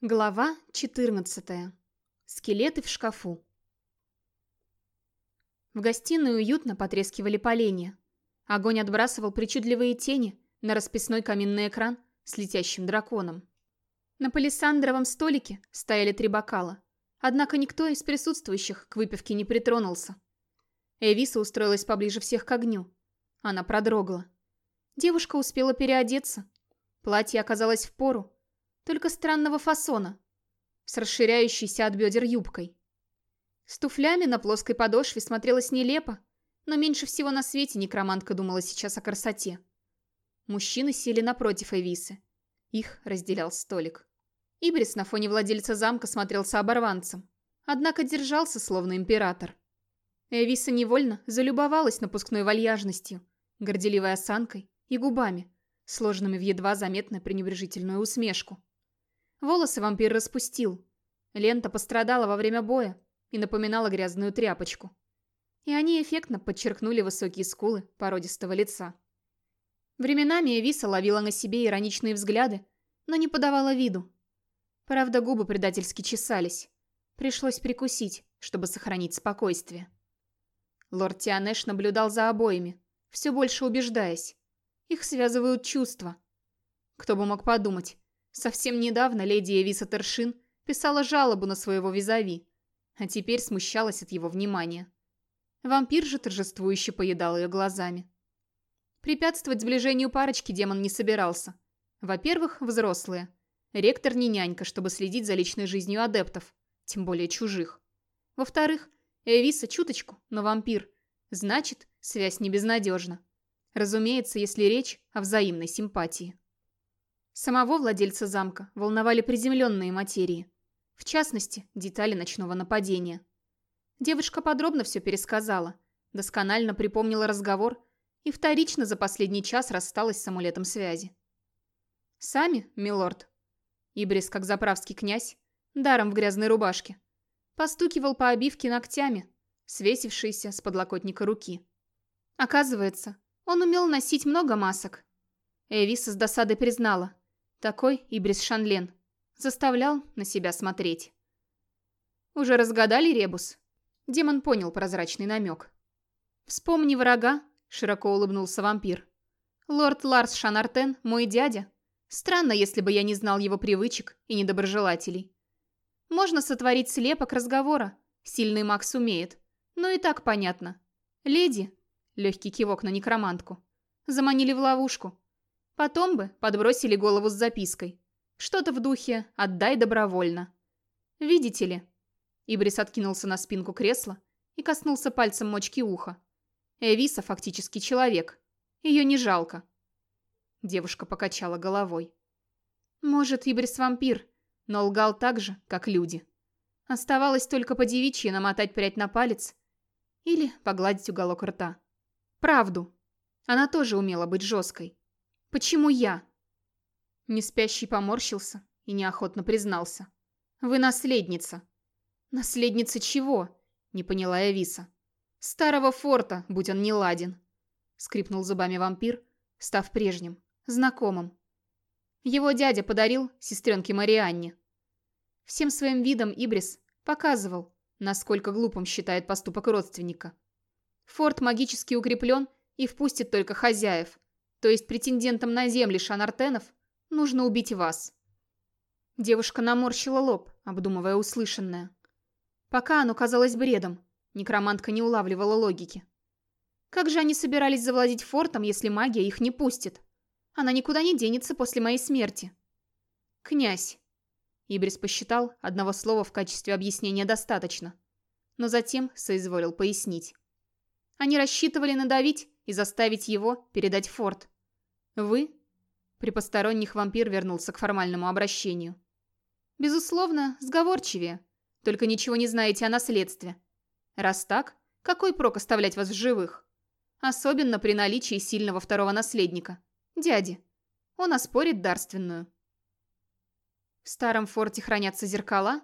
Глава 14. Скелеты в шкафу. В гостиной уютно потрескивали поленья. Огонь отбрасывал причудливые тени на расписной каминный экран с летящим драконом. На палисандровом столике стояли три бокала. Однако никто из присутствующих к выпивке не притронулся. Эвиса устроилась поближе всех к огню. Она продрогла. Девушка успела переодеться. Платье оказалось в пору, только странного фасона, с расширяющейся от бедер юбкой. С туфлями на плоской подошве смотрелась нелепо, но меньше всего на свете некромантка думала сейчас о красоте. Мужчины сели напротив Эвисы. Их разделял столик. Ибрис на фоне владельца замка смотрелся оборванцем, однако держался словно император. Эвиса невольно залюбовалась напускной вальяжностью, горделивой осанкой и губами, сложенными в едва заметно пренебрежительную усмешку. Волосы вампир распустил. Лента пострадала во время боя и напоминала грязную тряпочку. И они эффектно подчеркнули высокие скулы породистого лица. Временами Эвиса ловила на себе ироничные взгляды, но не подавала виду. Правда, губы предательски чесались. Пришлось прикусить, чтобы сохранить спокойствие. Лорд Тианеш наблюдал за обоими, все больше убеждаясь. Их связывают чувства. Кто бы мог подумать, Совсем недавно леди Эвиса Тершин писала жалобу на своего визави, а теперь смущалась от его внимания. Вампир же торжествующе поедал ее глазами. Препятствовать сближению парочки демон не собирался. Во-первых, взрослые. Ректор не нянька, чтобы следить за личной жизнью адептов, тем более чужих. Во-вторых, Эвиса чуточку, но вампир. Значит, связь не безнадежна. Разумеется, если речь о взаимной симпатии. Самого владельца замка волновали приземленные материи. В частности, детали ночного нападения. Девушка подробно все пересказала, досконально припомнила разговор и вторично за последний час рассталась с амулетом связи. «Сами, милорд?» Ибрис, как заправский князь, даром в грязной рубашке, постукивал по обивке ногтями, свесившиеся с подлокотника руки. Оказывается, он умел носить много масок. Эвиса с досадой признала. Такой Ибрис Шанлен. Заставлял на себя смотреть. Уже разгадали ребус? Демон понял прозрачный намек. «Вспомни врага», — широко улыбнулся вампир. «Лорд Ларс Шанартен — мой дядя. Странно, если бы я не знал его привычек и недоброжелателей. Можно сотворить слепок разговора. Сильный маг сумеет. Но и так понятно. Леди, легкий кивок на некромантку, заманили в ловушку. Потом бы подбросили голову с запиской. Что-то в духе «отдай добровольно». Видите ли? Ибрис откинулся на спинку кресла и коснулся пальцем мочки уха. Эвиса фактически человек. Ее не жалко. Девушка покачала головой. Может, Ибрис вампир, но лгал так же, как люди. Оставалось только по девичьи намотать прядь на палец или погладить уголок рта. Правду. Она тоже умела быть жесткой. Почему я?» Неспящий поморщился и неохотно признался. «Вы наследница». «Наследница чего?» — не поняла Эвиса. «Старого форта, будь он не ладен», — скрипнул зубами вампир, став прежним, знакомым. Его дядя подарил сестренке Марианне. Всем своим видом Ибрис показывал, насколько глупым считает поступок родственника. Форт магически укреплен и впустит только хозяев, то есть претендентом на земли Шанартенов нужно убить вас. Девушка наморщила лоб, обдумывая услышанное. Пока оно казалось бредом, некромантка не улавливала логики. Как же они собирались завладеть фортом, если магия их не пустит? Она никуда не денется после моей смерти. Князь. Ибрис посчитал, одного слова в качестве объяснения достаточно. Но затем соизволил пояснить. Они рассчитывали надавить и заставить его передать форт. Вы? При посторонних вампир вернулся к формальному обращению. Безусловно, сговорчивее. Только ничего не знаете о наследстве. Раз так, какой прок оставлять вас в живых? Особенно при наличии сильного второго наследника. Дяди. Он оспорит дарственную. В старом форте хранятся зеркала?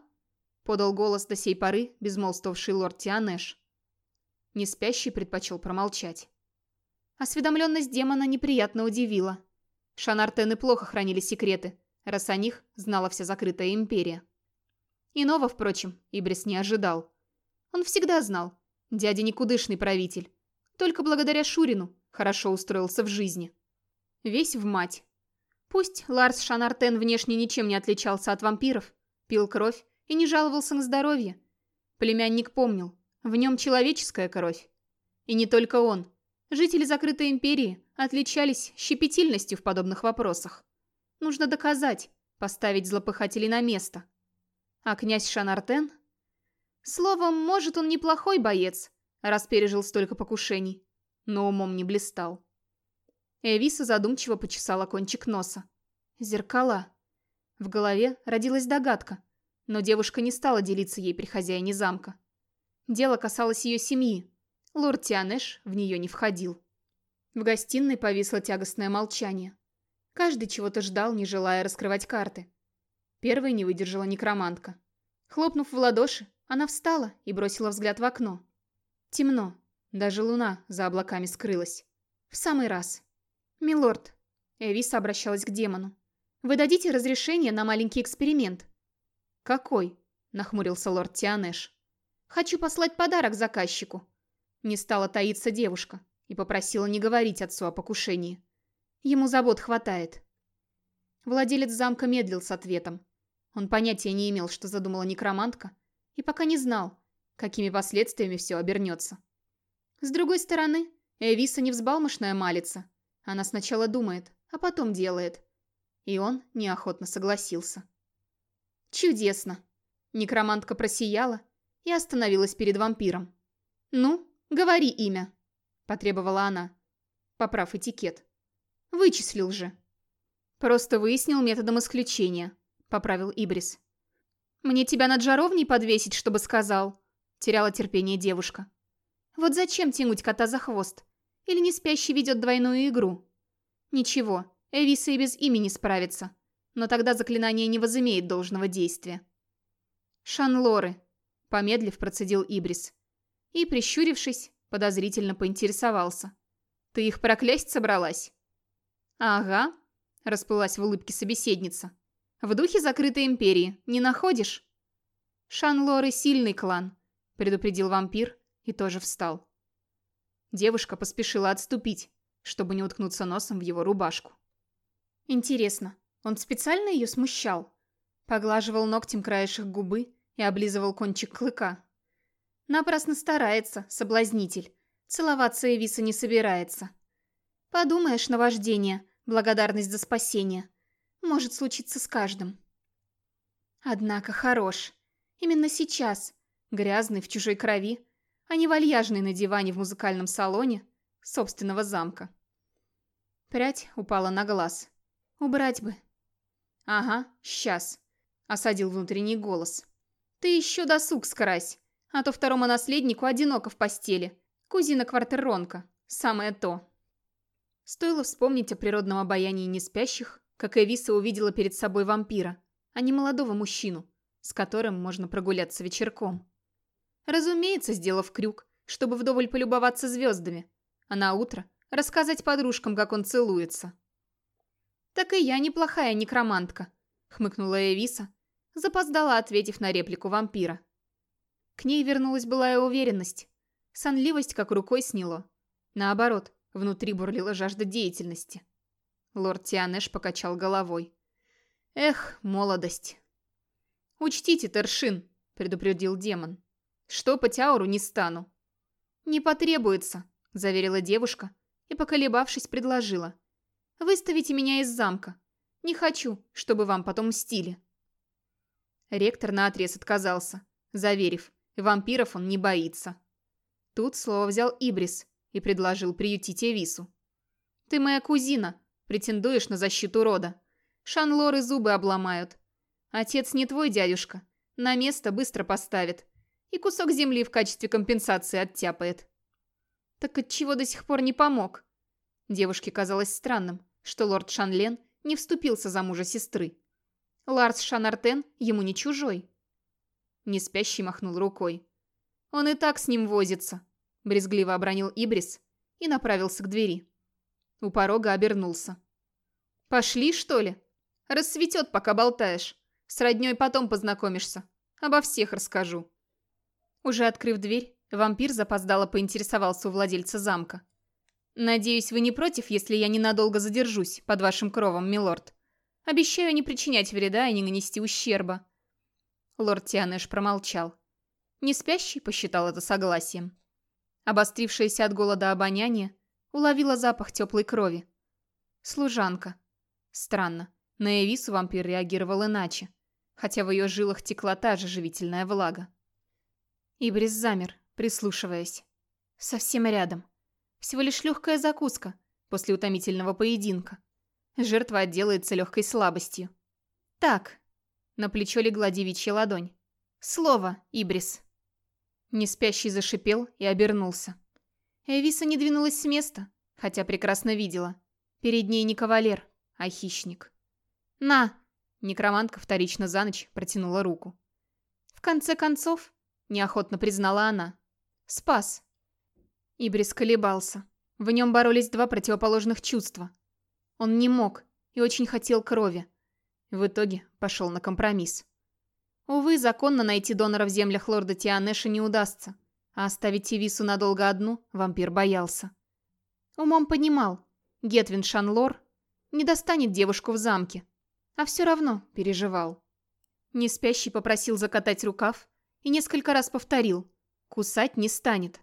Подал голос до сей поры безмолвствовавший лорд Тианеш. Неспящий предпочел промолчать. Осведомленность демона неприятно удивила. Шанартены плохо хранили секреты, раз о них знала вся закрытая империя. Иного, впрочем, Ибрис не ожидал. Он всегда знал, дядя никудышный правитель. Только благодаря Шурину хорошо устроился в жизни. Весь в мать. Пусть Ларс Шанартен внешне ничем не отличался от вампиров, пил кровь и не жаловался на здоровье. Племянник помнил, в нем человеческая кровь. И не только он. Жители закрытой империи отличались щепетильностью в подобных вопросах. Нужно доказать, поставить злопыхателей на место. А князь Шанартен? Словом, может, он неплохой боец, раз пережил столько покушений, но умом не блистал. Эвиса задумчиво почесала кончик носа. Зеркала. В голове родилась догадка, но девушка не стала делиться ей при хозяине замка. Дело касалось ее семьи. Лорд Тианеш в нее не входил. В гостиной повисло тягостное молчание. Каждый чего-то ждал, не желая раскрывать карты. Первой не выдержала некромантка. Хлопнув в ладоши, она встала и бросила взгляд в окно. Темно. Даже луна за облаками скрылась. В самый раз. «Милорд», — Эвиса обращалась к демону, — «вы дадите разрешение на маленький эксперимент?» «Какой?» — нахмурился лорд Тианеш. «Хочу послать подарок заказчику». Не стала таиться девушка и попросила не говорить отцу о покушении. Ему забот хватает. Владелец замка медлил с ответом. Он понятия не имел, что задумала некромантка, и пока не знал, какими последствиями все обернется. С другой стороны, Эвиса не взбалмошная малица. Она сначала думает, а потом делает. И он неохотно согласился. Чудесно. Некромантка просияла и остановилась перед вампиром. «Ну, говори имя», — потребовала она, поправ этикет. Вычислил же. Просто выяснил методом исключения, поправил Ибрис. Мне тебя над жаровней подвесить, чтобы сказал? Теряла терпение девушка. Вот зачем тянуть кота за хвост? Или не спящий ведет двойную игру? Ничего, Эвиса и без имени справится. Но тогда заклинание не возымеет должного действия. Шанлоры, помедлив, процедил Ибрис. И, прищурившись, подозрительно поинтересовался. Ты их проклясть собралась? «Ага», — расплылась в улыбке собеседница. «В духе закрытой империи, не находишь?» «Шанлоры — сильный клан», — предупредил вампир и тоже встал. Девушка поспешила отступить, чтобы не уткнуться носом в его рубашку. Интересно, он специально ее смущал? Поглаживал ногтем краешек губы и облизывал кончик клыка. Напрасно старается, соблазнитель. Целоваться Эвиса не собирается. Подумаешь, наваждение, благодарность за спасение. Может случиться с каждым. Однако хорош. Именно сейчас, грязный в чужой крови, а не вальяжный на диване в музыкальном салоне собственного замка. Прядь упала на глаз. Убрать бы. Ага, сейчас. Осадил внутренний голос. Ты еще досуг скрась, а то второму наследнику одиноко в постели. Кузина Квартеронка. Самое то. Стоило вспомнить о природном обаянии неспящих, как Эвиса увидела перед собой вампира, а не молодого мужчину, с которым можно прогуляться вечерком. Разумеется, сделав крюк, чтобы вдоволь полюбоваться звездами, а на утро рассказать подружкам, как он целуется. «Так и я неплохая некромантка», — хмыкнула Эвиса, запоздала, ответив на реплику вампира. К ней вернулась былая уверенность. Сонливость как рукой сняло. Наоборот, Внутри бурлила жажда деятельности. Лорд Тианеш покачал головой. «Эх, молодость!» «Учтите, Тершин», — предупредил демон. «Что по Тяуру не стану». «Не потребуется», — заверила девушка и, поколебавшись, предложила. «Выставите меня из замка. Не хочу, чтобы вам потом мстили». Ректор наотрез отказался, заверив, вампиров он не боится. Тут слово взял Ибрис, и предложил приютить Эвису. «Ты моя кузина, претендуешь на защиту рода. Шанлоры зубы обломают. Отец не твой дядюшка, на место быстро поставит и кусок земли в качестве компенсации оттяпает». «Так отчего до сих пор не помог?» Девушке казалось странным, что лорд Шанлен не вступился за мужа сестры. Ларс Шанартен ему не чужой. Неспящий махнул рукой. Он и так с ним возится. Брезгливо обронил Ибрис и направился к двери. У порога обернулся. «Пошли, что ли?» Рассветет, пока болтаешь. С роднёй потом познакомишься. Обо всех расскажу». Уже открыв дверь, вампир запоздало поинтересовался у владельца замка. «Надеюсь, вы не против, если я ненадолго задержусь под вашим кровом, милорд? Обещаю не причинять вреда и не нанести ущерба». Лорд Тианеш промолчал. Не спящий посчитал это согласием. Обострившееся от голода обоняние уловило запах теплой крови. Служанка. Странно, на Эвису вампир реагировал иначе, хотя в ее жилах текла та же живительная влага. Ибрис замер, прислушиваясь. Совсем рядом. Всего лишь легкая закуска после утомительного поединка. Жертва отделается легкой слабостью. «Так». На плечо легла девичья ладонь. «Слово, Ибрис». Неспящий зашипел и обернулся. Эвиса не двинулась с места, хотя прекрасно видела. Перед ней не кавалер, а хищник. «На!» Некромантка вторично за ночь протянула руку. «В конце концов», — неохотно признала она, — «спас». Ибрис колебался. В нем боролись два противоположных чувства. Он не мог и очень хотел крови. В итоге пошел на компромисс. Увы, законно найти донора в землях лорда Тианеша не удастся, а оставить Тивису надолго одну вампир боялся. Умом понимал, Гетвин Шанлор не достанет девушку в замке, а все равно переживал. Неспящий попросил закатать рукав и несколько раз повторил, кусать не станет.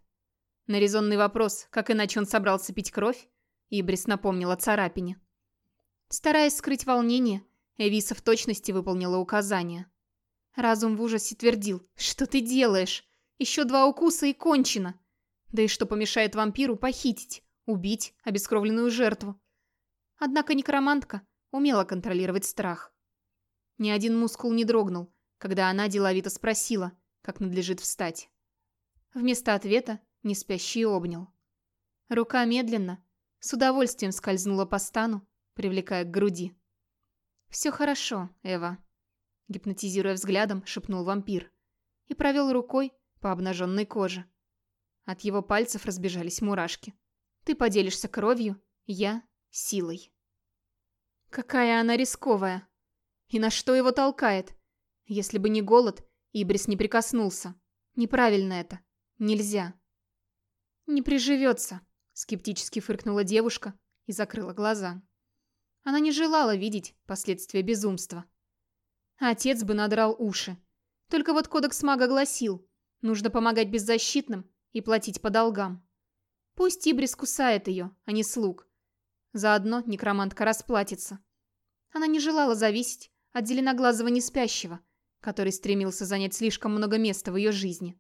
На резонный вопрос, как иначе он собрался пить кровь, Ибрис напомнила царапине. Стараясь скрыть волнение, Эвиса в точности выполнила указания. Разум в ужасе твердил, что ты делаешь? Еще два укуса и кончено. Да и что помешает вампиру похитить, убить обескровленную жертву? Однако некромантка умела контролировать страх. Ни один мускул не дрогнул, когда она деловито спросила, как надлежит встать. Вместо ответа неспящий обнял. Рука медленно, с удовольствием скользнула по стану, привлекая к груди. «Все хорошо, Эва», — гипнотизируя взглядом, шепнул вампир и провел рукой по обнаженной коже. От его пальцев разбежались мурашки. «Ты поделишься кровью, я — силой». Какая она рисковая. И на что его толкает? Если бы не голод, Ибрис не прикоснулся. Неправильно это. Нельзя. «Не приживется», — скептически фыркнула девушка и закрыла глаза. Она не желала видеть последствия безумства. Отец бы надрал уши. Только вот кодекс мага гласил, нужно помогать беззащитным и платить по долгам. Пусть Ибрис кусает ее, а не слуг. Заодно некромантка расплатится. Она не желала зависеть от зеленоглазого неспящего, который стремился занять слишком много места в ее жизни.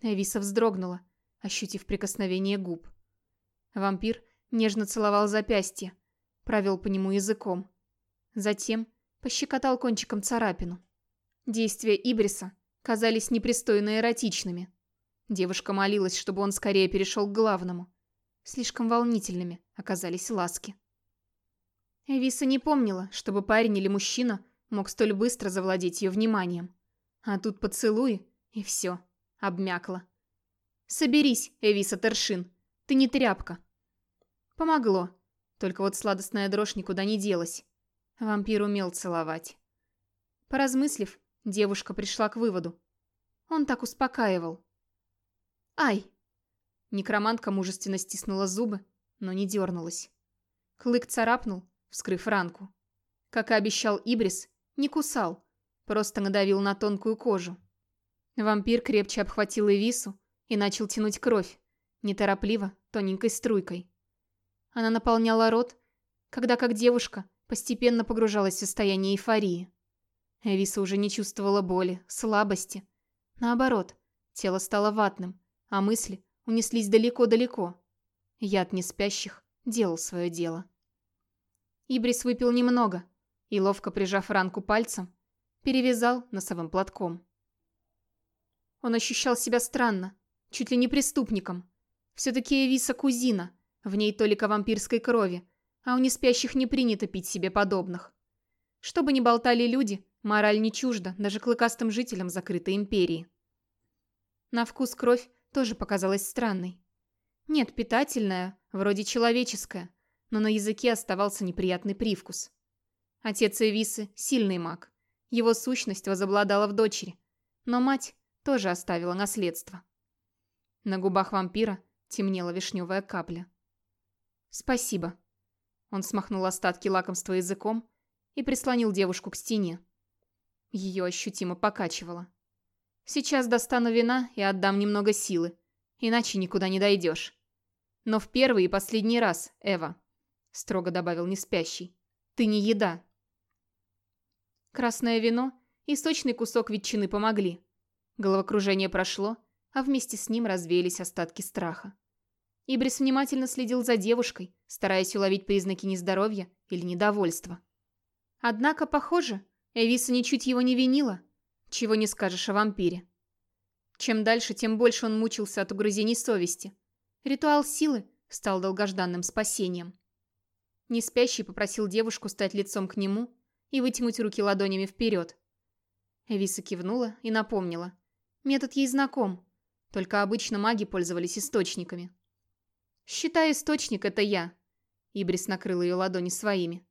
Эвиса вздрогнула, ощутив прикосновение губ. Вампир нежно целовал запястье, провел по нему языком. Затем пощекотал кончиком царапину. Действия Ибриса казались непристойно эротичными. Девушка молилась, чтобы он скорее перешел к главному. Слишком волнительными оказались ласки. Эвиса не помнила, чтобы парень или мужчина мог столь быстро завладеть ее вниманием. А тут поцелуй, и все, обмякла. «Соберись, Эвиса Тершин, ты не тряпка». Помогло, только вот сладостная дрожь никуда не делась. Вампир умел целовать. Поразмыслив, девушка пришла к выводу. Он так успокаивал. «Ай!» Некромантка мужественно стиснула зубы, но не дернулась. Клык царапнул, вскрыв ранку. Как и обещал Ибрис, не кусал, просто надавил на тонкую кожу. Вампир крепче обхватил Эвису и начал тянуть кровь, неторопливо, тоненькой струйкой. Она наполняла рот, когда, как девушка, постепенно погружалась в состояние эйфории. Эвиса уже не чувствовала боли, слабости. Наоборот, тело стало ватным, а мысли унеслись далеко-далеко. Яд неспящих делал свое дело. Ибрис выпил немного и, ловко прижав ранку пальцем, перевязал носовым платком. Он ощущал себя странно, чуть ли не преступником. Все-таки Эвиса кузина, в ней толика вампирской крови, а у неспящих не принято пить себе подобных. Что бы ни болтали люди, мораль не чужда даже клыкастым жителям закрытой империи. На вкус кровь тоже показалась странной. Нет, питательная, вроде человеческая, но на языке оставался неприятный привкус. Отец Эвисы – сильный маг. Его сущность возобладала в дочери. Но мать тоже оставила наследство. На губах вампира темнела вишневая капля. «Спасибо». Он смахнул остатки лакомства языком и прислонил девушку к стене. Ее ощутимо покачивало. «Сейчас достану вина и отдам немного силы, иначе никуда не дойдешь. Но в первый и последний раз, Эва», — строго добавил неспящий, — «ты не еда». Красное вино и сочный кусок ветчины помогли. Головокружение прошло, а вместе с ним развеялись остатки страха. Ибрис внимательно следил за девушкой, стараясь уловить признаки нездоровья или недовольства. Однако, похоже, Эвиса ничуть его не винила, чего не скажешь о вампире. Чем дальше, тем больше он мучился от угрызений совести. Ритуал силы стал долгожданным спасением. Неспящий попросил девушку стать лицом к нему и вытянуть руки ладонями вперед. Эвиса кивнула и напомнила. Метод ей знаком, только обычно маги пользовались источниками. «Считай, источник — это я». Ибрис накрыл ее ладони своими.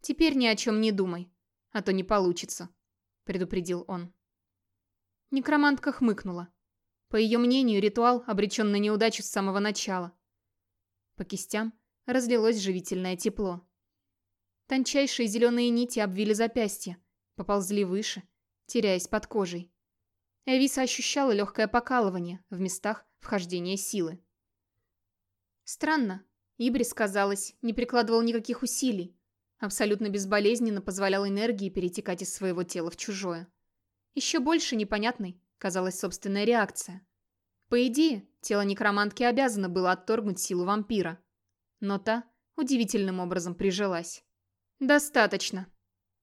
«Теперь ни о чем не думай, а то не получится», — предупредил он. Некромантка хмыкнула. По ее мнению, ритуал обречен на неудачу с самого начала. По кистям разлилось живительное тепло. Тончайшие зеленые нити обвили запястья, поползли выше, теряясь под кожей. Эвиса ощущала легкое покалывание в местах вхождения силы. Странно. Ибрис, казалось, не прикладывал никаких усилий. Абсолютно безболезненно позволял энергии перетекать из своего тела в чужое. Еще больше непонятной казалась собственная реакция. По идее, тело некромантки обязано было отторгнуть силу вампира. Но та удивительным образом прижилась. «Достаточно».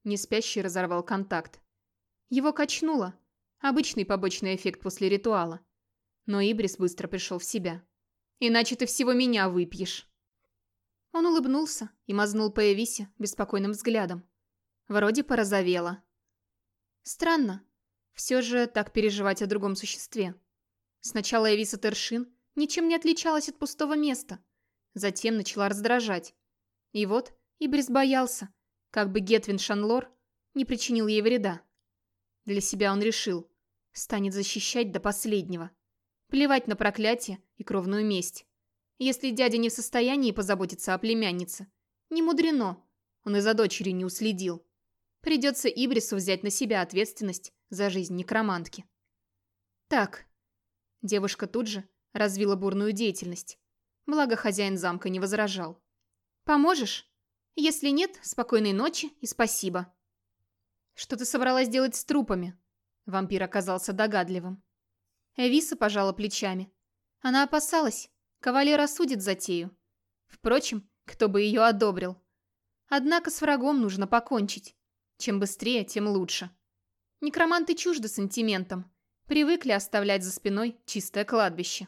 Неспящий разорвал контакт. Его качнуло. Обычный побочный эффект после ритуала. Но Ибрис быстро пришел в себя. Иначе ты всего меня выпьешь». Он улыбнулся и мазнул по Эвисе беспокойным взглядом. Вроде порозовела. Странно. Все же так переживать о другом существе. Сначала Эвиса Тершин ничем не отличалась от пустого места. Затем начала раздражать. И вот Ибрис боялся, как бы Гетвин Шанлор не причинил ей вреда. Для себя он решил, станет защищать до последнего. Плевать на проклятие и кровную месть. Если дядя не в состоянии позаботиться о племяннице, не мудрено, он и за дочерью не уследил. Придется Ибрису взять на себя ответственность за жизнь некромантки. Так. Девушка тут же развила бурную деятельность. Благо хозяин замка не возражал. Поможешь? Если нет, спокойной ночи и спасибо. Что ты собралась делать с трупами? Вампир оказался догадливым. Эвиса пожала плечами. Она опасалась. Кавалер осудит затею. Впрочем, кто бы ее одобрил. Однако с врагом нужно покончить. Чем быстрее, тем лучше. Некроманты чужды сантиментом. Привыкли оставлять за спиной чистое кладбище.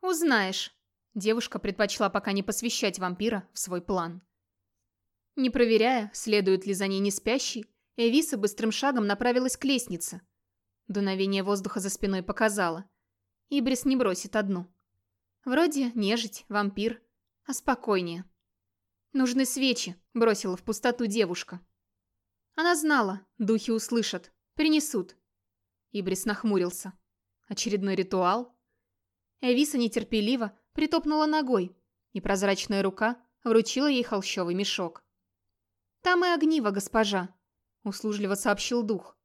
«Узнаешь». Девушка предпочла пока не посвящать вампира в свой план. Не проверяя, следует ли за ней не спящий, Эвиса быстрым шагом направилась к лестнице, Дуновение воздуха за спиной показало. Ибрис не бросит одну. Вроде нежить, вампир, а спокойнее. «Нужны свечи», — бросила в пустоту девушка. Она знала, духи услышат, принесут. Ибрис нахмурился. Очередной ритуал? Эвиса нетерпеливо притопнула ногой, и прозрачная рука вручила ей холщовый мешок. «Там и огниво, госпожа», — услужливо сообщил дух.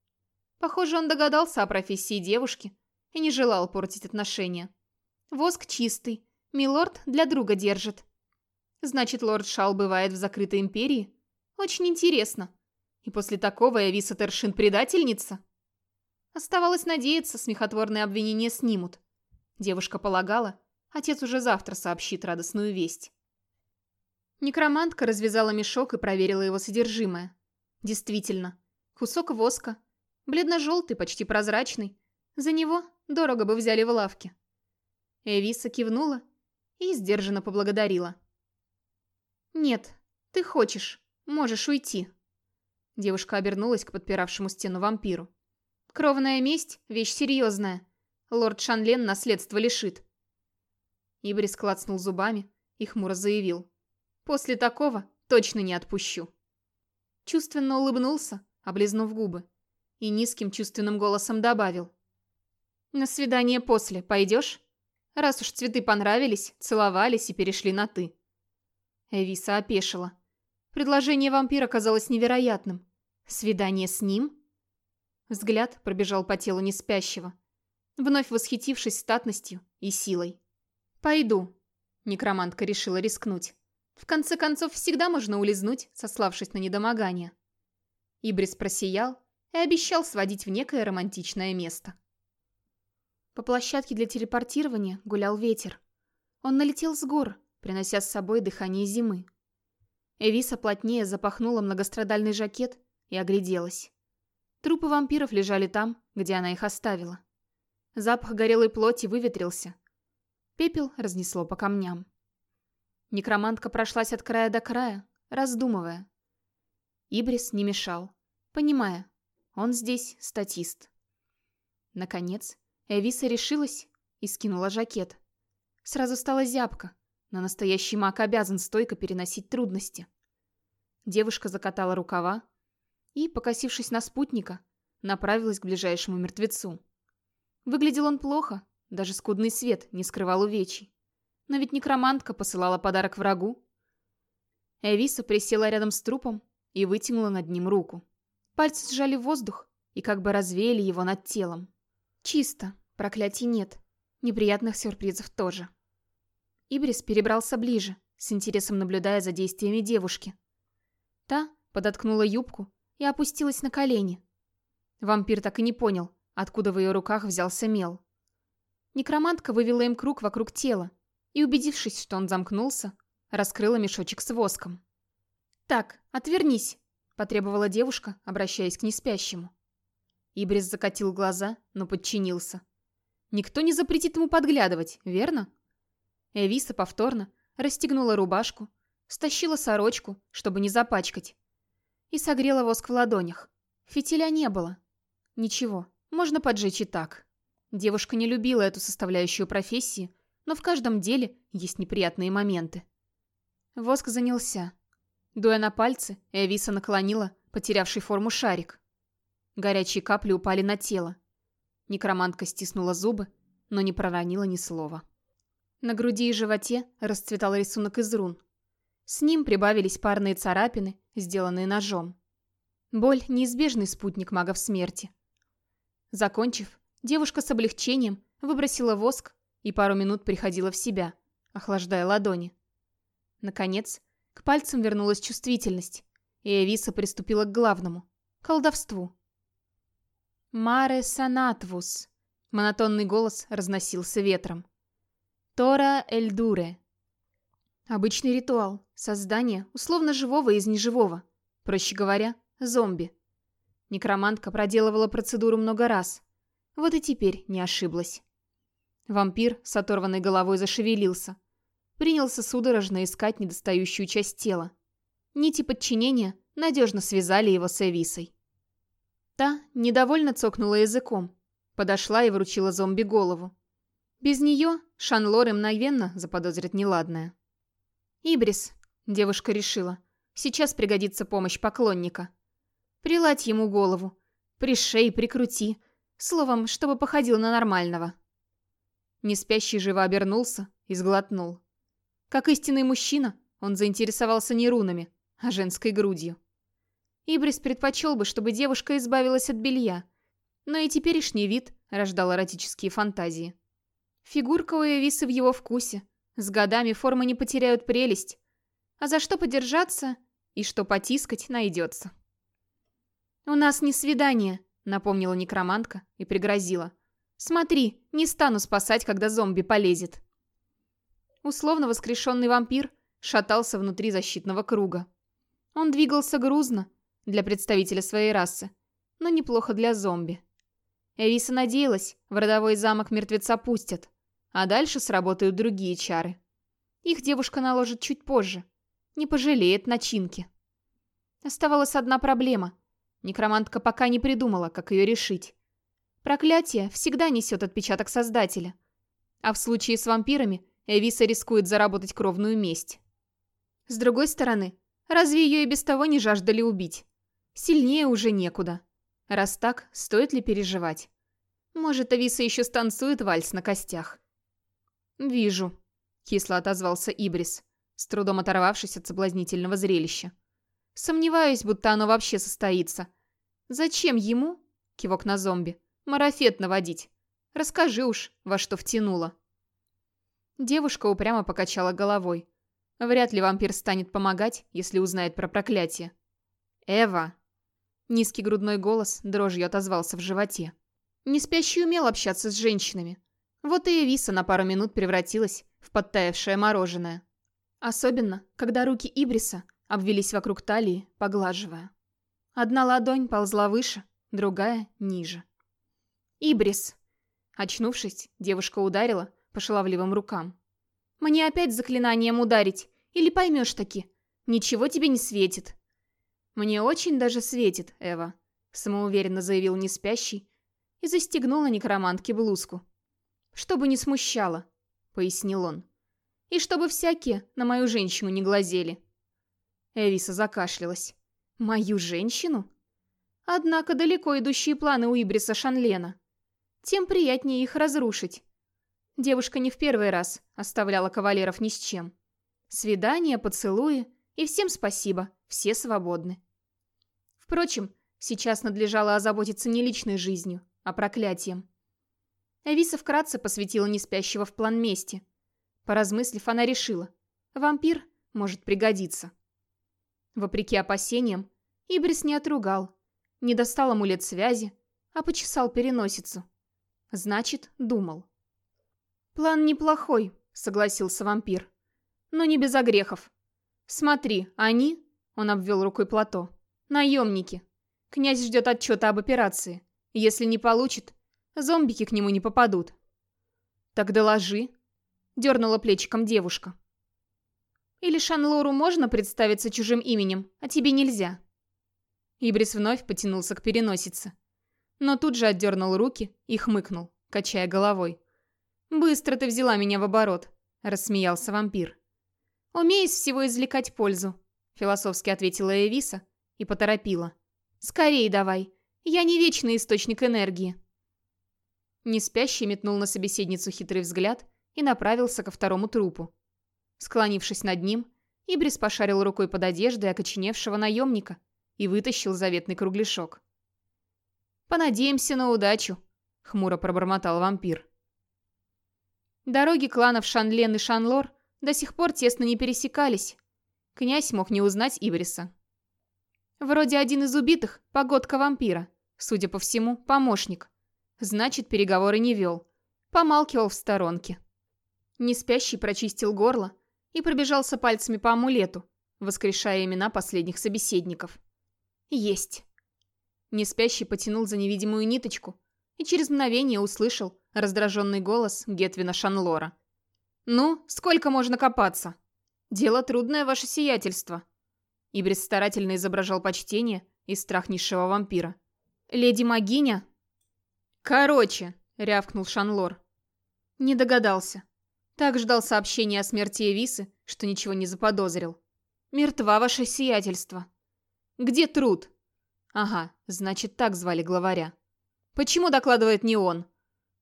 Похоже, он догадался о профессии девушки и не желал портить отношения. Воск чистый. Милорд для друга держит. Значит, лорд Шал бывает в закрытой империи? Очень интересно. И после такого Эвиса Тершин предательница? Оставалось надеяться, смехотворные обвинения снимут. Девушка полагала, отец уже завтра сообщит радостную весть. Некромантка развязала мешок и проверила его содержимое. Действительно, кусок воска, Бледно-желтый, почти прозрачный. За него дорого бы взяли в лавке. Эвиса кивнула и сдержанно поблагодарила. «Нет, ты хочешь, можешь уйти». Девушка обернулась к подпиравшему стену вампиру. «Кровная месть — вещь серьезная. Лорд Шанлен наследство лишит». Ибрис клацнул зубами и хмуро заявил. «После такого точно не отпущу». чувственно улыбнулся, облизнув губы, и низким чувственным голосом добавил. «На свидание после пойдешь? Раз уж цветы понравились, целовались и перешли на «ты». Эвиса опешила. Предложение вампира казалось невероятным. Свидание с ним? Взгляд пробежал по телу неспящего, вновь восхитившись статностью и силой. «Пойду», — некромантка решила рискнуть. «В конце концов, всегда можно улизнуть, сославшись на недомогание». Ибрис просиял и обещал сводить в некое романтичное место. По площадке для телепортирования гулял ветер. Он налетел с гор, принося с собой дыхание зимы. Эвиса плотнее запахнула многострадальный жакет и огляделась. Трупы вампиров лежали там, где она их оставила. Запах горелой плоти выветрился. Пепел разнесло по камням. Некромантка прошлась от края до края, раздумывая. Ибрис не мешал, понимая, он здесь статист. Наконец, Эвиса решилась и скинула жакет. Сразу стала зябко, но настоящий маг обязан стойко переносить трудности. Девушка закатала рукава и, покосившись на спутника, направилась к ближайшему мертвецу. Выглядел он плохо, даже скудный свет не скрывал увечий. Но ведь некромантка посылала подарок врагу. Эвиса присела рядом с трупом и вытянула над ним руку. Пальцы сжали воздух и как бы развеяли его над телом. Чисто, проклятий нет, неприятных сюрпризов тоже. Ибрис перебрался ближе, с интересом наблюдая за действиями девушки. Та подоткнула юбку и опустилась на колени. Вампир так и не понял, откуда в ее руках взялся мел. Некромантка вывела им круг вокруг тела и, убедившись, что он замкнулся, раскрыла мешочек с воском. «Так, отвернись», — потребовала девушка, обращаясь к неспящему. Ибрис закатил глаза, но подчинился. «Никто не запретит ему подглядывать, верно?» Эвиса повторно расстегнула рубашку, стащила сорочку, чтобы не запачкать, и согрела воск в ладонях. Фитиля не было. Ничего, можно поджечь и так. Девушка не любила эту составляющую профессии, но в каждом деле есть неприятные моменты. Воск занялся. Дуя на пальцы, Эвиса наклонила потерявший форму шарик. Горячие капли упали на тело. Некромантка стиснула зубы, но не проронила ни слова. На груди и животе расцветал рисунок из рун. С ним прибавились парные царапины, сделанные ножом. Боль – неизбежный спутник магов смерти. Закончив, девушка с облегчением выбросила воск и пару минут приходила в себя, охлаждая ладони. Наконец, к пальцам вернулась чувствительность, и Эвиса приступила к главному – колдовству. «Маре санатвус», – монотонный голос разносился ветром. Тора Эльдуре. Обычный ритуал. Создание условно живого из неживого. Проще говоря, зомби. Некромантка проделывала процедуру много раз. Вот и теперь не ошиблась. Вампир с оторванной головой зашевелился. Принялся судорожно искать недостающую часть тела. Нити подчинения надежно связали его с Эвисой. Та недовольно цокнула языком. Подошла и вручила зомби голову. Без нее Шанлор мгновенно заподозрит неладное. «Ибрис», — девушка решила, — «сейчас пригодится помощь поклонника. Приладь ему голову, пришей, прикрути, словом, чтобы походил на нормального». Неспящий живо обернулся и сглотнул. Как истинный мужчина, он заинтересовался не рунами, а женской грудью. Ибрис предпочел бы, чтобы девушка избавилась от белья, но и теперешний вид рождал эротические фантазии. Фигурка у Эвисы в его вкусе. С годами формы не потеряют прелесть. А за что подержаться и что потискать найдется. «У нас не свидание», — напомнила некромантка и пригрозила. «Смотри, не стану спасать, когда зомби полезет». Условно воскрешенный вампир шатался внутри защитного круга. Он двигался грузно для представителя своей расы, но неплохо для зомби. Эвиса надеялась, в родовой замок мертвеца пустят, а дальше сработают другие чары. Их девушка наложит чуть позже. Не пожалеет начинки. Оставалась одна проблема. Некромантка пока не придумала, как ее решить. Проклятие всегда несет отпечаток Создателя. А в случае с вампирами Эвиса рискует заработать кровную месть. С другой стороны, разве ее и без того не жаждали убить? Сильнее уже некуда. Раз так, стоит ли переживать? Может, Ависа еще станцует вальс на костях? «Вижу», — кисло отозвался Ибрис, с трудом оторвавшись от соблазнительного зрелища. «Сомневаюсь, будто оно вообще состоится. Зачем ему, — кивок на зомби, — марафет наводить? Расскажи уж, во что втянула». Девушка упрямо покачала головой. Вряд ли вампир станет помогать, если узнает про проклятие. «Эва!» Низкий грудной голос дрожью отозвался в животе. Не спящий умел общаться с женщинами. Вот и Эвиса на пару минут превратилась в подтаявшее мороженое. Особенно, когда руки Ибриса обвелись вокруг талии, поглаживая. Одна ладонь ползла выше, другая — ниже. «Ибрис!» Очнувшись, девушка ударила по шаловливым рукам. «Мне опять заклинанием ударить, или поймешь таки? Ничего тебе не светит». «Мне очень даже светит, Эва», — самоуверенно заявил неспящий и застегнул на некромантке блузку. «Чтобы не смущало», — пояснил он. «И чтобы всякие на мою женщину не глазели». Эвиса закашлялась. «Мою женщину?» Однако далеко идущие планы у Ибриса Шанлена. Тем приятнее их разрушить. Девушка не в первый раз оставляла кавалеров ни с чем. Свидания, поцелуи и всем спасибо, все свободны. Впрочем, сейчас надлежало озаботиться не личной жизнью, а проклятием. Эвиса вкратце посвятила неспящего в план мести. Поразмыслив, она решила, вампир может пригодиться. Вопреки опасениям, Ибрис не отругал, не достал амулет связи, а почесал переносицу. Значит, думал. «План неплохой», — согласился вампир. «Но не без огрехов. Смотри, они...» — он обвел рукой плато. «Наемники. Князь ждет отчета об операции. Если не получит, зомбики к нему не попадут». «Так доложи», — дернула плечиком девушка. «Или Шанлору можно представиться чужим именем, а тебе нельзя?» Ибрис вновь потянулся к переносице. Но тут же отдернул руки и хмыкнул, качая головой. «Быстро ты взяла меня в оборот», — рассмеялся вампир. «Умеешь всего извлекать пользу», — философски ответила Эвиса и поторопила. «Скорей давай, я не вечный источник энергии». Неспящий метнул на собеседницу хитрый взгляд и направился ко второму трупу. Склонившись над ним, Ибрис пошарил рукой под одеждой окоченевшего наемника и вытащил заветный кругляшок. «Понадеемся на удачу», — хмуро пробормотал вампир. Дороги кланов Шанлен и Шанлор до сих пор тесно не пересекались. Князь мог не узнать Ибриса. Вроде один из убитых – погодка вампира. Судя по всему, помощник. Значит, переговоры не вел. Помалкивал в сторонке. Неспящий прочистил горло и пробежался пальцами по амулету, воскрешая имена последних собеседников. Есть. Неспящий потянул за невидимую ниточку и через мгновение услышал, раздраженный голос Гетвина Шанлора. «Ну, сколько можно копаться? Дело трудное, ваше сиятельство». Ибрис старательно изображал почтение и страх низшего вампира. «Леди Магиня?» «Короче», — рявкнул Шанлор. Не догадался. Так ждал сообщения о смерти Эвисы, что ничего не заподозрил. «Мертва ваше сиятельство». «Где труд?» «Ага, значит, так звали главаря». «Почему докладывает не он?»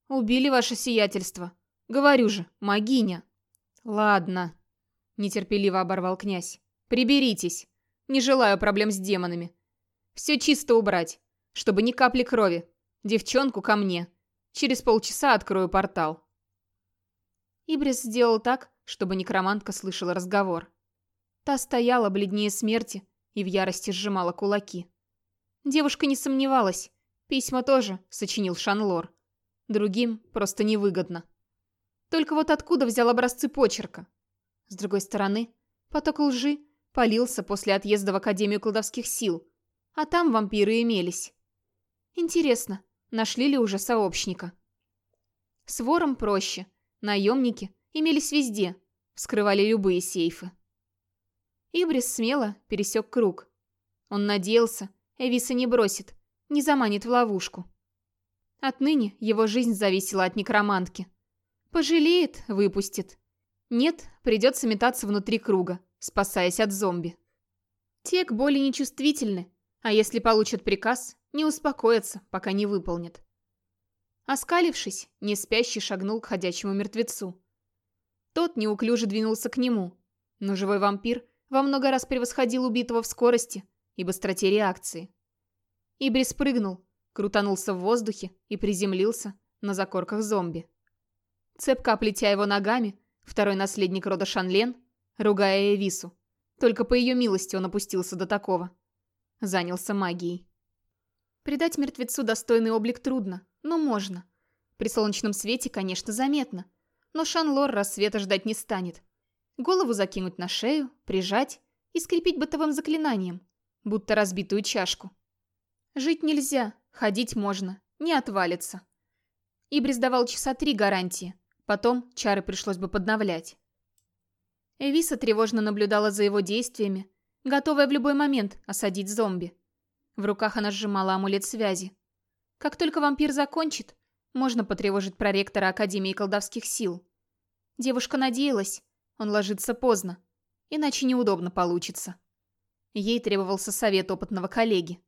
«Убили ваше сиятельство. Говорю же, могиня». «Ладно», — нетерпеливо оборвал князь. «Приберитесь. Не желаю проблем с демонами. Все чисто убрать, чтобы ни капли крови. Девчонку ко мне. Через полчаса открою портал». Ибрис сделал так, чтобы некромантка слышала разговор. Та стояла бледнее смерти и в ярости сжимала кулаки. Девушка не сомневалась. Письма тоже сочинил Шанлор. Другим просто невыгодно. Только вот откуда взял образцы почерка? С другой стороны, поток лжи полился после отъезда в Академию кладовских сил, а там вампиры имелись. Интересно, нашли ли уже сообщника? С вором проще. Наемники имелись везде, вскрывали любые сейфы. Ибрис смело пересек круг. Он надеялся, Эвиса не бросит, не заманит в ловушку. Отныне его жизнь зависела от некромантки. Пожалеет – выпустит. Нет, придется метаться внутри круга, спасаясь от зомби. Те к боли нечувствительны, А если получат приказ, не успокоятся, пока не выполнят. Оскалившись, неспящий шагнул к ходячему мертвецу. Тот неуклюже двинулся к нему, но живой вампир во много раз превосходил убитого в скорости и быстроте реакции. Ибрис прыгнул, крутанулся в воздухе и приземлился на закорках зомби. Цепко оплетя его ногами, второй наследник рода Шанлен, ругая Эвису, только по ее милости он опустился до такого. Занялся магией. Придать мертвецу достойный облик трудно, но можно. При солнечном свете, конечно, заметно. Но Шанлор рассвета ждать не станет. Голову закинуть на шею, прижать и скрепить бытовым заклинанием, будто разбитую чашку. Жить нельзя, ходить можно, не отвалится. Ибрис давал часа три гарантии, потом чары пришлось бы подновлять. Эвиса тревожно наблюдала за его действиями, готовая в любой момент осадить зомби. В руках она сжимала амулет связи. Как только вампир закончит, можно потревожить проректора Академии колдовских сил. Девушка надеялась, он ложится поздно, иначе неудобно получится. Ей требовался совет опытного коллеги.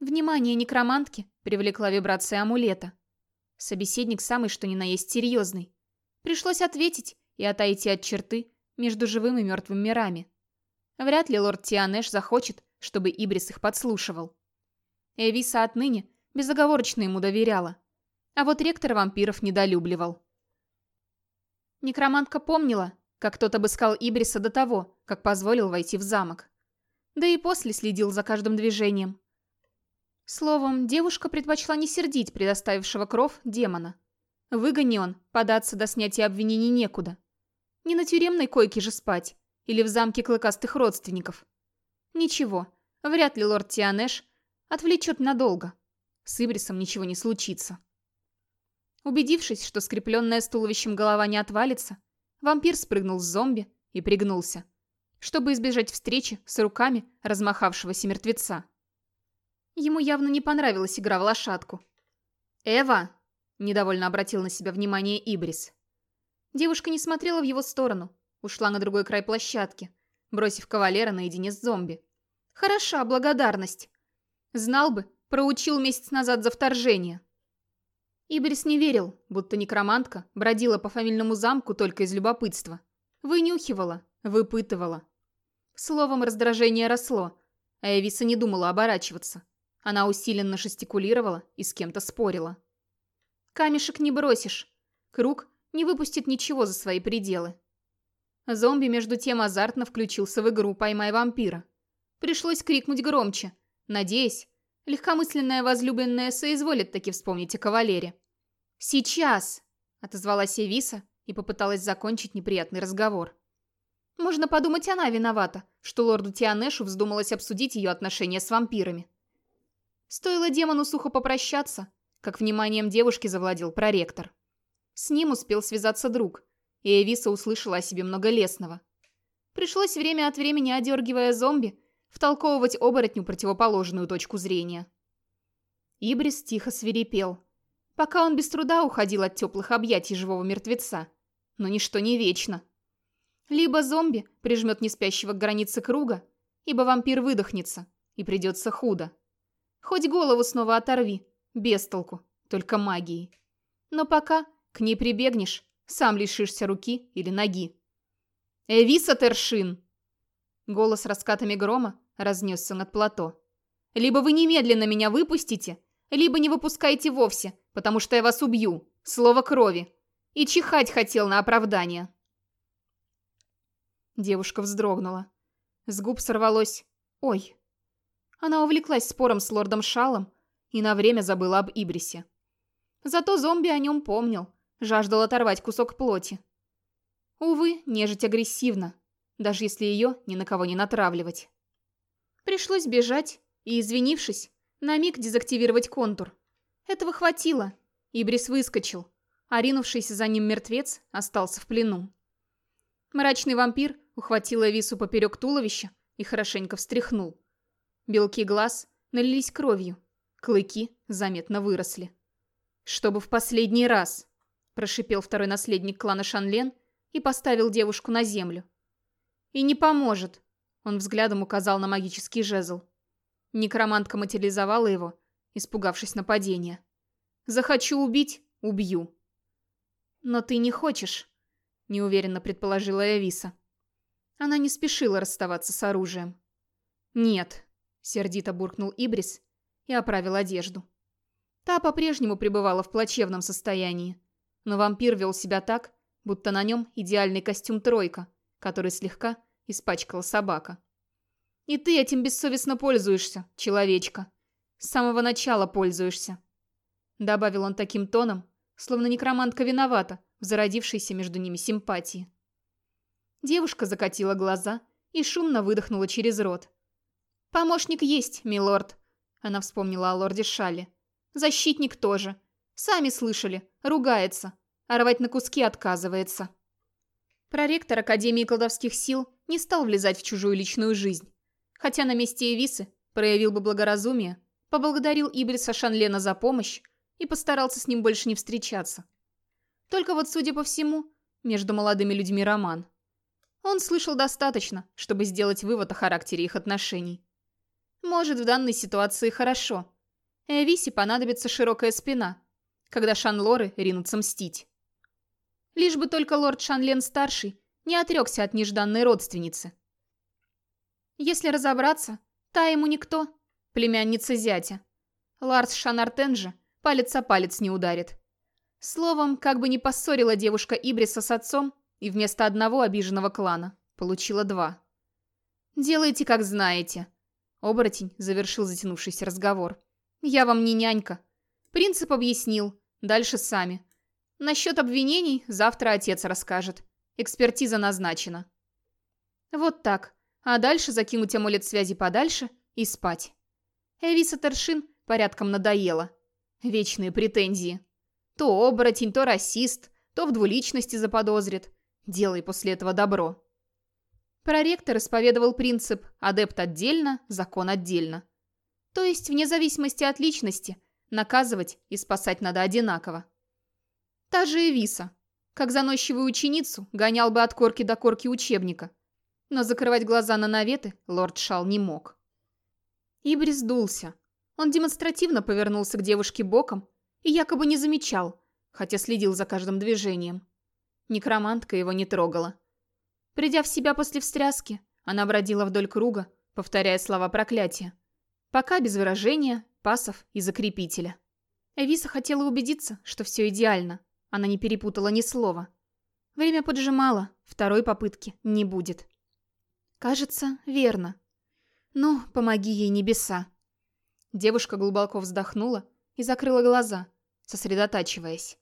Внимание некромантки привлекла вибрация амулета. Собеседник самый что ни на есть серьезный. Пришлось ответить и отойти от черты между живым и мертвым мирами. Вряд ли лорд Тианеш захочет, чтобы Ибрис их подслушивал. Эвиса отныне безоговорочно ему доверяла, а вот ректор вампиров недолюбливал. Некромантка помнила, как тот обыскал Ибриса до того, как позволил войти в замок. Да и после следил за каждым движением. Словом, девушка предпочла не сердить предоставившего кров демона. Выгони он, податься до снятия обвинений некуда. Не на тюремной койке же спать, или в замке клыкастых родственников. Ничего, вряд ли лорд Тианеш отвлечет надолго. С Ибрисом ничего не случится. Убедившись, что скрепленная с туловищем голова не отвалится, вампир спрыгнул с зомби и пригнулся, чтобы избежать встречи с руками размахавшегося мертвеца. Ему явно не понравилась игра в лошадку. «Эва!» – недовольно обратил на себя внимание Ибрис. Девушка не смотрела в его сторону, ушла на другой край площадки, бросив кавалера наедине с зомби. «Хороша благодарность. Знал бы, проучил месяц назад за вторжение». Ибрис не верил, будто некромантка бродила по фамильному замку только из любопытства. Вынюхивала, выпытывала. Словом, раздражение росло, а Эвиса не думала оборачиваться. Она усиленно жестикулировала и с кем-то спорила. «Камешек не бросишь. Круг не выпустит ничего за свои пределы». Зомби между тем азартно включился в игру «Поймай вампира». Пришлось крикнуть громче, надеясь, Легкомысленная возлюбленная соизволит таки вспомнить о кавалере. «Сейчас!» — отозвалась Эвиса и попыталась закончить неприятный разговор. Можно подумать, она виновата, что лорду Тианешу вздумалось обсудить ее отношения с вампирами. Стоило демону сухо попрощаться, как вниманием девушки завладел проректор. С ним успел связаться друг, и Эвиса услышала о себе много лесного. Пришлось время от времени, одергивая зомби, втолковывать оборотню противоположную точку зрения. Ибрис тихо свирепел, пока он без труда уходил от теплых объятий живого мертвеца. Но ничто не вечно. Либо зомби прижмет неспящего к границе круга, ибо вампир выдохнется, и придется худо. Хоть голову снова оторви, без толку, только магией. Но пока к ней прибегнешь, сам лишишься руки или ноги. «Эвиса Тершин!» Голос раскатами грома разнесся над плато. «Либо вы немедленно меня выпустите, либо не выпускайте вовсе, потому что я вас убью. Слово крови. И чихать хотел на оправдание». Девушка вздрогнула. С губ сорвалось «Ой». Она увлеклась спором с лордом Шалом и на время забыла об Ибрисе. Зато зомби о нем помнил, жаждал оторвать кусок плоти. Увы, нежить агрессивна, даже если ее ни на кого не натравливать. Пришлось бежать и, извинившись, на миг дезактивировать контур. Этого хватило. Ибрис выскочил, а ринувшийся за ним мертвец остался в плену. Мрачный вампир ухватил Эвису поперек туловища и хорошенько встряхнул. Белки глаз налились кровью, клыки заметно выросли. «Чтобы в последний раз!» – прошипел второй наследник клана Шанлен и поставил девушку на землю. И не поможет. Он взглядом указал на магический жезл. Некромантка материализовала его, испугавшись нападения. «Захочу убить — убью». «Но ты не хочешь», — неуверенно предположила Эвиса. Она не спешила расставаться с оружием. «Нет», — сердито буркнул Ибрис и оправил одежду. Та по-прежнему пребывала в плачевном состоянии, но вампир вел себя так, будто на нем идеальный костюм «тройка», который слегка испачкала собака. «И ты этим бессовестно пользуешься, человечка. С самого начала пользуешься», — добавил он таким тоном, словно некромантка виновата в зародившейся между ними симпатии. Девушка закатила глаза и шумно выдохнула через рот. «Помощник есть, милорд», — она вспомнила о лорде Шале. «Защитник тоже. Сами слышали, ругается, а рвать на куски отказывается». Проректор Академии кладовских сил не стал влезать в чужую личную жизнь. Хотя на месте Эвисы проявил бы благоразумие, поблагодарил Ибриса Шанлена за помощь и постарался с ним больше не встречаться. Только вот, судя по всему, между молодыми людьми роман. Он слышал достаточно, чтобы сделать вывод о характере их отношений. Может, в данной ситуации хорошо. Эвисе понадобится широкая спина, когда Шанлоры ринутся мстить. Лишь бы только лорд Шанлен-старший не отрекся от нежданной родственницы. Если разобраться, та ему никто, племянница зятя. Ларс Шанартен же палец о палец не ударит. Словом, как бы ни поссорила девушка Ибриса с отцом, и вместо одного обиженного клана получила два. «Делайте, как знаете», — оборотень завершил затянувшийся разговор. «Я вам не нянька. Принцип объяснил. Дальше сами. Насчет обвинений завтра отец расскажет. Экспертиза назначена». Вот так. А дальше закинуть амулет связи подальше и спать. Эвиса Тершин порядком надоела. Вечные претензии. То оборотень, то расист, то в двуличности заподозрит. Делай после этого добро. Проректор исповедовал принцип «адепт отдельно, закон отдельно». То есть, вне зависимости от личности, наказывать и спасать надо одинаково. Та же Эвиса. Как заносчивую ученицу гонял бы от корки до корки учебника. Но закрывать глаза на наветы лорд Шал не мог. Ибрис дулся. Он демонстративно повернулся к девушке боком и якобы не замечал, хотя следил за каждым движением. Некромантка его не трогала. Придя в себя после встряски, она бродила вдоль круга, повторяя слова проклятия. Пока без выражения, пасов и закрепителя. Эвиса хотела убедиться, что все идеально. Она не перепутала ни слова. Время поджимало, второй попытки не будет. Кажется, верно. Ну, помоги ей небеса. Девушка глубоко вздохнула и закрыла глаза, сосредотачиваясь.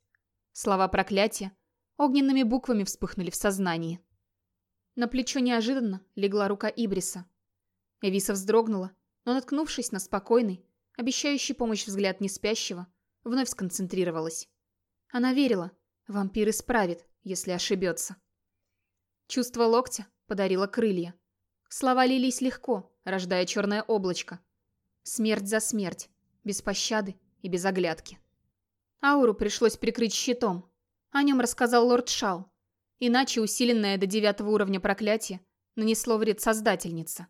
Слова проклятия огненными буквами вспыхнули в сознании. На плечо неожиданно легла рука Ибриса. Эвиса вздрогнула, но, наткнувшись на спокойный, обещающий помощь взгляд неспящего, вновь сконцентрировалась. Она верила, вампир исправит, если ошибется. Чувство локтя подарило крылья. Слова лились легко, рождая черное облачко, Смерть за смерть, без пощады и без оглядки. Ауру пришлось прикрыть щитом. О нем рассказал лорд Шал. Иначе усиленное до девятого уровня проклятие нанесло вред Создательнице.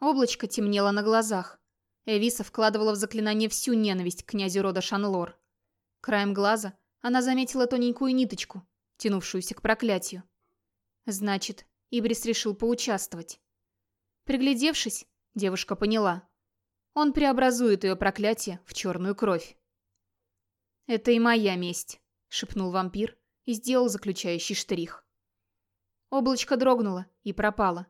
Облачко темнело на глазах. Эвиса вкладывала в заклинание всю ненависть к князю рода Шанлор. Краем глаза она заметила тоненькую ниточку, тянувшуюся к проклятию. Значит, Ибрис решил поучаствовать. Приглядевшись, Девушка поняла. Он преобразует ее проклятие в черную кровь. «Это и моя месть», — шепнул вампир и сделал заключающий штрих. Облачко дрогнуло и пропало.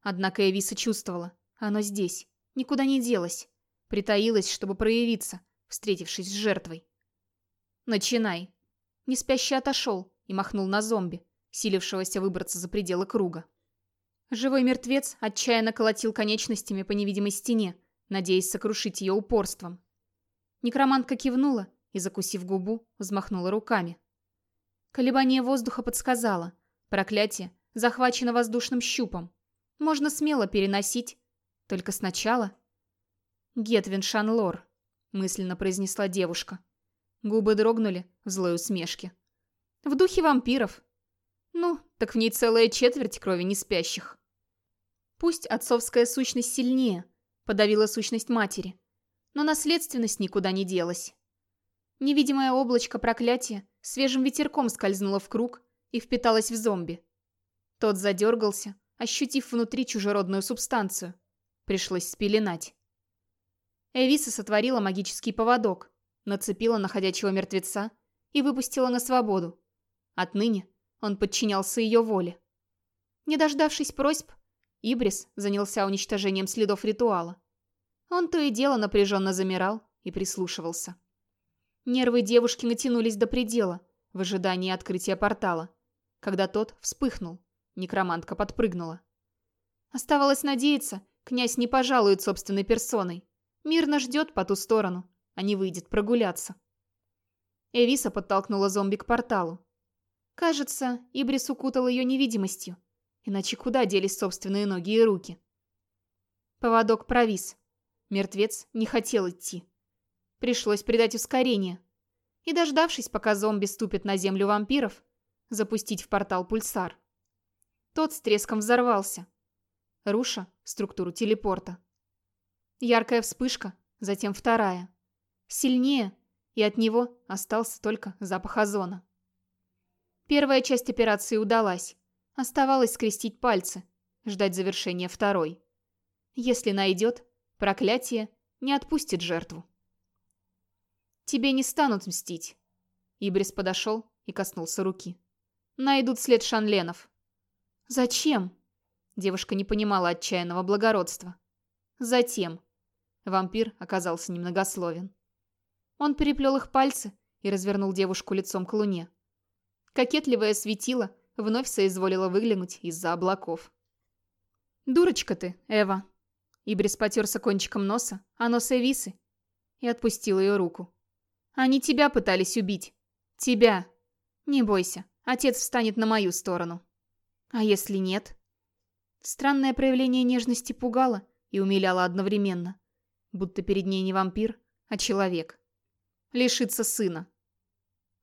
Однако Эвиса чувствовала. Оно здесь. Никуда не делось. Притаилось, чтобы проявиться, встретившись с жертвой. «Начинай». Неспящий отошел и махнул на зомби, силившегося выбраться за пределы круга. Живой мертвец отчаянно колотил конечностями по невидимой стене, надеясь сокрушить ее упорством. Некромантка кивнула и, закусив губу, взмахнула руками. Колебание воздуха подсказало. Проклятие захвачено воздушным щупом. Можно смело переносить. Только сначала... «Гетвин Шанлор», — мысленно произнесла девушка. Губы дрогнули в злой усмешке. «В духе вампиров. Ну, так в ней целая четверть крови неспящих. Пусть отцовская сущность сильнее, подавила сущность матери. Но наследственность никуда не делась. Невидимое облачко проклятия свежим ветерком скользнуло в круг и впиталось в зомби. Тот задергался, ощутив внутри чужеродную субстанцию. Пришлось спеленать. Эвиса сотворила магический поводок, нацепила на ходячего мертвеца и выпустила на свободу. Отныне он подчинялся ее воле. Не дождавшись просьб, Ибрис занялся уничтожением следов ритуала. Он то и дело напряженно замирал и прислушивался. Нервы девушки натянулись до предела в ожидании открытия портала. Когда тот вспыхнул, некромантка подпрыгнула. Оставалось надеяться, князь не пожалует собственной персоной. Мирно ждет по ту сторону, а не выйдет прогуляться. Эвиса подтолкнула зомби к порталу. Кажется, Ибрис укутал ее невидимостью. Иначе куда делись собственные ноги и руки? Поводок провис. Мертвец не хотел идти. Пришлось придать ускорение. И, дождавшись, пока зомби ступит на землю вампиров, запустить в портал пульсар. Тот с треском взорвался, руша структуру телепорта. Яркая вспышка, затем вторая. Сильнее, и от него остался только запах озона. Первая часть операции удалась. Оставалось скрестить пальцы, ждать завершения второй. Если найдет, проклятие не отпустит жертву. Тебе не станут мстить. Ибрис подошел и коснулся руки. Найдут след Шанленов. Зачем? Девушка не понимала отчаянного благородства. Затем. Вампир оказался немногословен. Он переплел их пальцы и развернул девушку лицом к луне. Кокетливое светило вновь соизволило выглянуть из-за облаков. «Дурочка ты, Эва!» Ибрис потерся кончиком носа, а нос Эвисы, и отпустил ее руку. «Они тебя пытались убить. Тебя. Не бойся, отец встанет на мою сторону. А если нет?» Странное проявление нежности пугало и умиляло одновременно, будто перед ней не вампир, а человек. Лишиться сына.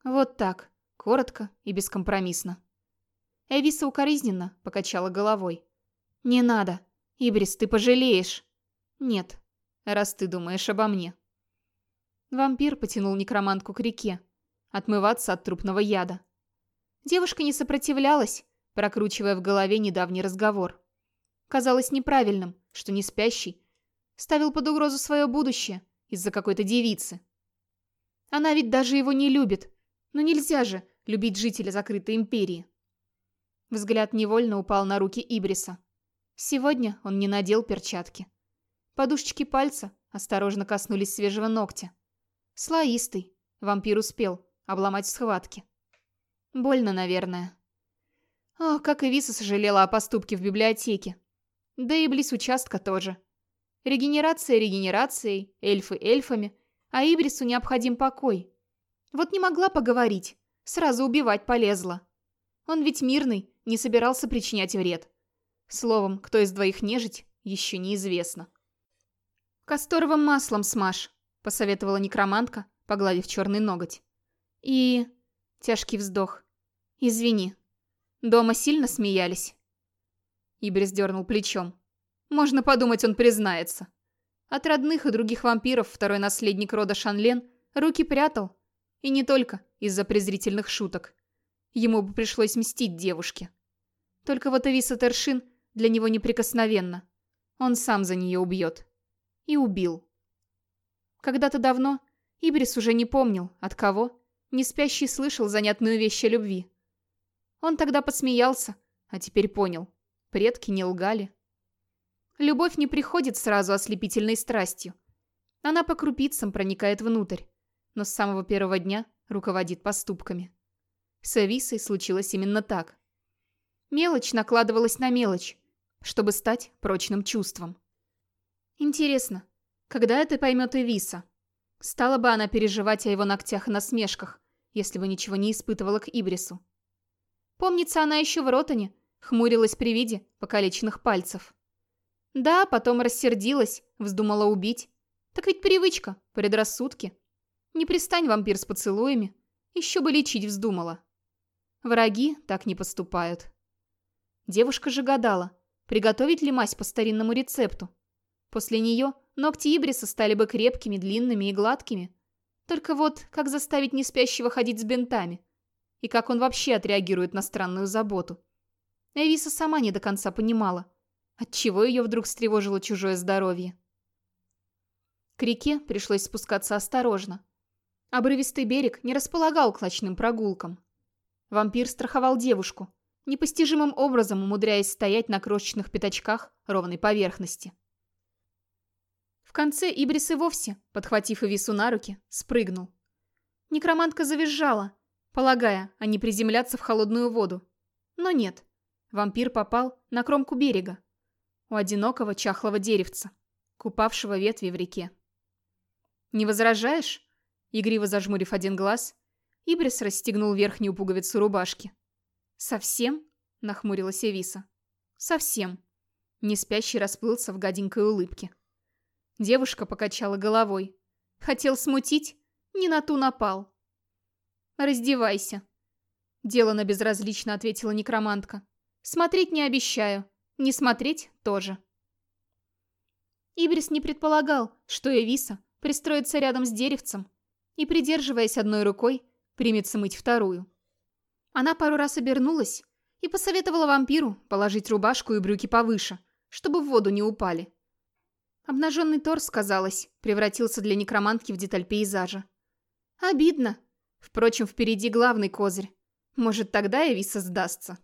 Вот так, коротко и бескомпромиссно. Эвиса укоризненно покачала головой. «Не надо. Ибрис, ты пожалеешь». «Нет, раз ты думаешь обо мне». Вампир потянул некромантку к реке, отмываться от трупного яда. Девушка не сопротивлялась, прокручивая в голове недавний разговор. Казалось неправильным, что не спящий ставил под угрозу свое будущее из-за какой-то девицы. Она ведь даже его не любит, но нельзя же любить жителя закрытой империи. Взгляд невольно упал на руки Ибриса. Сегодня он не надел перчатки. Подушечки пальца осторожно коснулись свежего ногтя. Слоистый. Вампир успел обломать в схватке. Больно, наверное. О, как и Виса сожалела о поступке в библиотеке. Да и близ участка тоже. Регенерация регенерацией, эльфы эльфами, а Ибрису необходим покой. Вот не могла поговорить, сразу убивать полезла. Он ведь мирный, не собирался причинять вред. Словом, кто из двоих нежить, еще неизвестно. «Касторовым маслом смажь», — посоветовала некромантка, погладив черный ноготь. «И...» — тяжкий вздох. «Извини. Дома сильно смеялись?» Ибрис дернул плечом. «Можно подумать, он признается. От родных и других вампиров второй наследник рода Шанлен руки прятал. И не только из-за презрительных шуток. Ему бы пришлось мстить девушке. Только вот Ависа Тершин для него неприкосновенна. Он сам за нее убьет. И убил. Когда-то давно Ибрис уже не помнил, от кого, не спящий слышал занятную вещь о любви. Он тогда посмеялся, а теперь понял. Предки не лгали. Любовь не приходит сразу ослепительной страстью. Она по крупицам проникает внутрь, но с самого первого дня руководит поступками. С Эвисой случилось именно так. Мелочь накладывалась на мелочь, чтобы стать прочным чувством. Интересно, когда это поймет Эвиса? Стала бы она переживать о его ногтях и насмешках, если бы ничего не испытывала к Ибрису. Помнится, она еще в Ротане хмурилась при виде покалеченных пальцев. Да, потом рассердилась, вздумала убить. Так ведь привычка, предрассудки. Не пристань, вампир, с поцелуями. Еще бы лечить вздумала. Враги так не поступают. Девушка же гадала, приготовить ли мазь по старинному рецепту. После нее ногти Ибриса стали бы крепкими, длинными и гладкими. Только вот, как заставить неспящего ходить с бинтами? И как он вообще отреагирует на странную заботу? Эвиса сама не до конца понимала, отчего ее вдруг встревожило чужое здоровье. К реке пришлось спускаться осторожно. Обрывистый берег не располагал к ночным прогулкам. Вампир страховал девушку, непостижимым образом умудряясь стоять на крошечных пятачках ровной поверхности. В конце Ибрис и вовсе, подхватив Эвису на руки, спрыгнул. Некромантка завизжала, полагая, они приземлятся в холодную воду. Но нет, вампир попал на кромку берега, у одинокого чахлого деревца, купавшего ветви в реке. «Не возражаешь?» Игриво зажмурив один глаз, Ибрис расстегнул верхнюю пуговицу рубашки. «Совсем?» — нахмурилась Эвиса. «Совсем». Неспящий расплылся в гаденькой улыбке. Девушка покачала головой. «Хотел смутить? Не на ту напал». «Раздевайся», — делано безразлично ответила некромантка. «Смотреть не обещаю. Не смотреть тоже». Ибрис не предполагал, что Эвиса пристроится рядом с деревцем и, придерживаясь одной рукой, примется мыть вторую. Она пару раз обернулась и посоветовала вампиру положить рубашку и брюки повыше, чтобы в воду не упали. Обнаженный торс, казалось, превратился для некромантки в деталь пейзажа. Обидно. Впрочем, впереди главный козырь. Может, тогда Эвиса сдастся.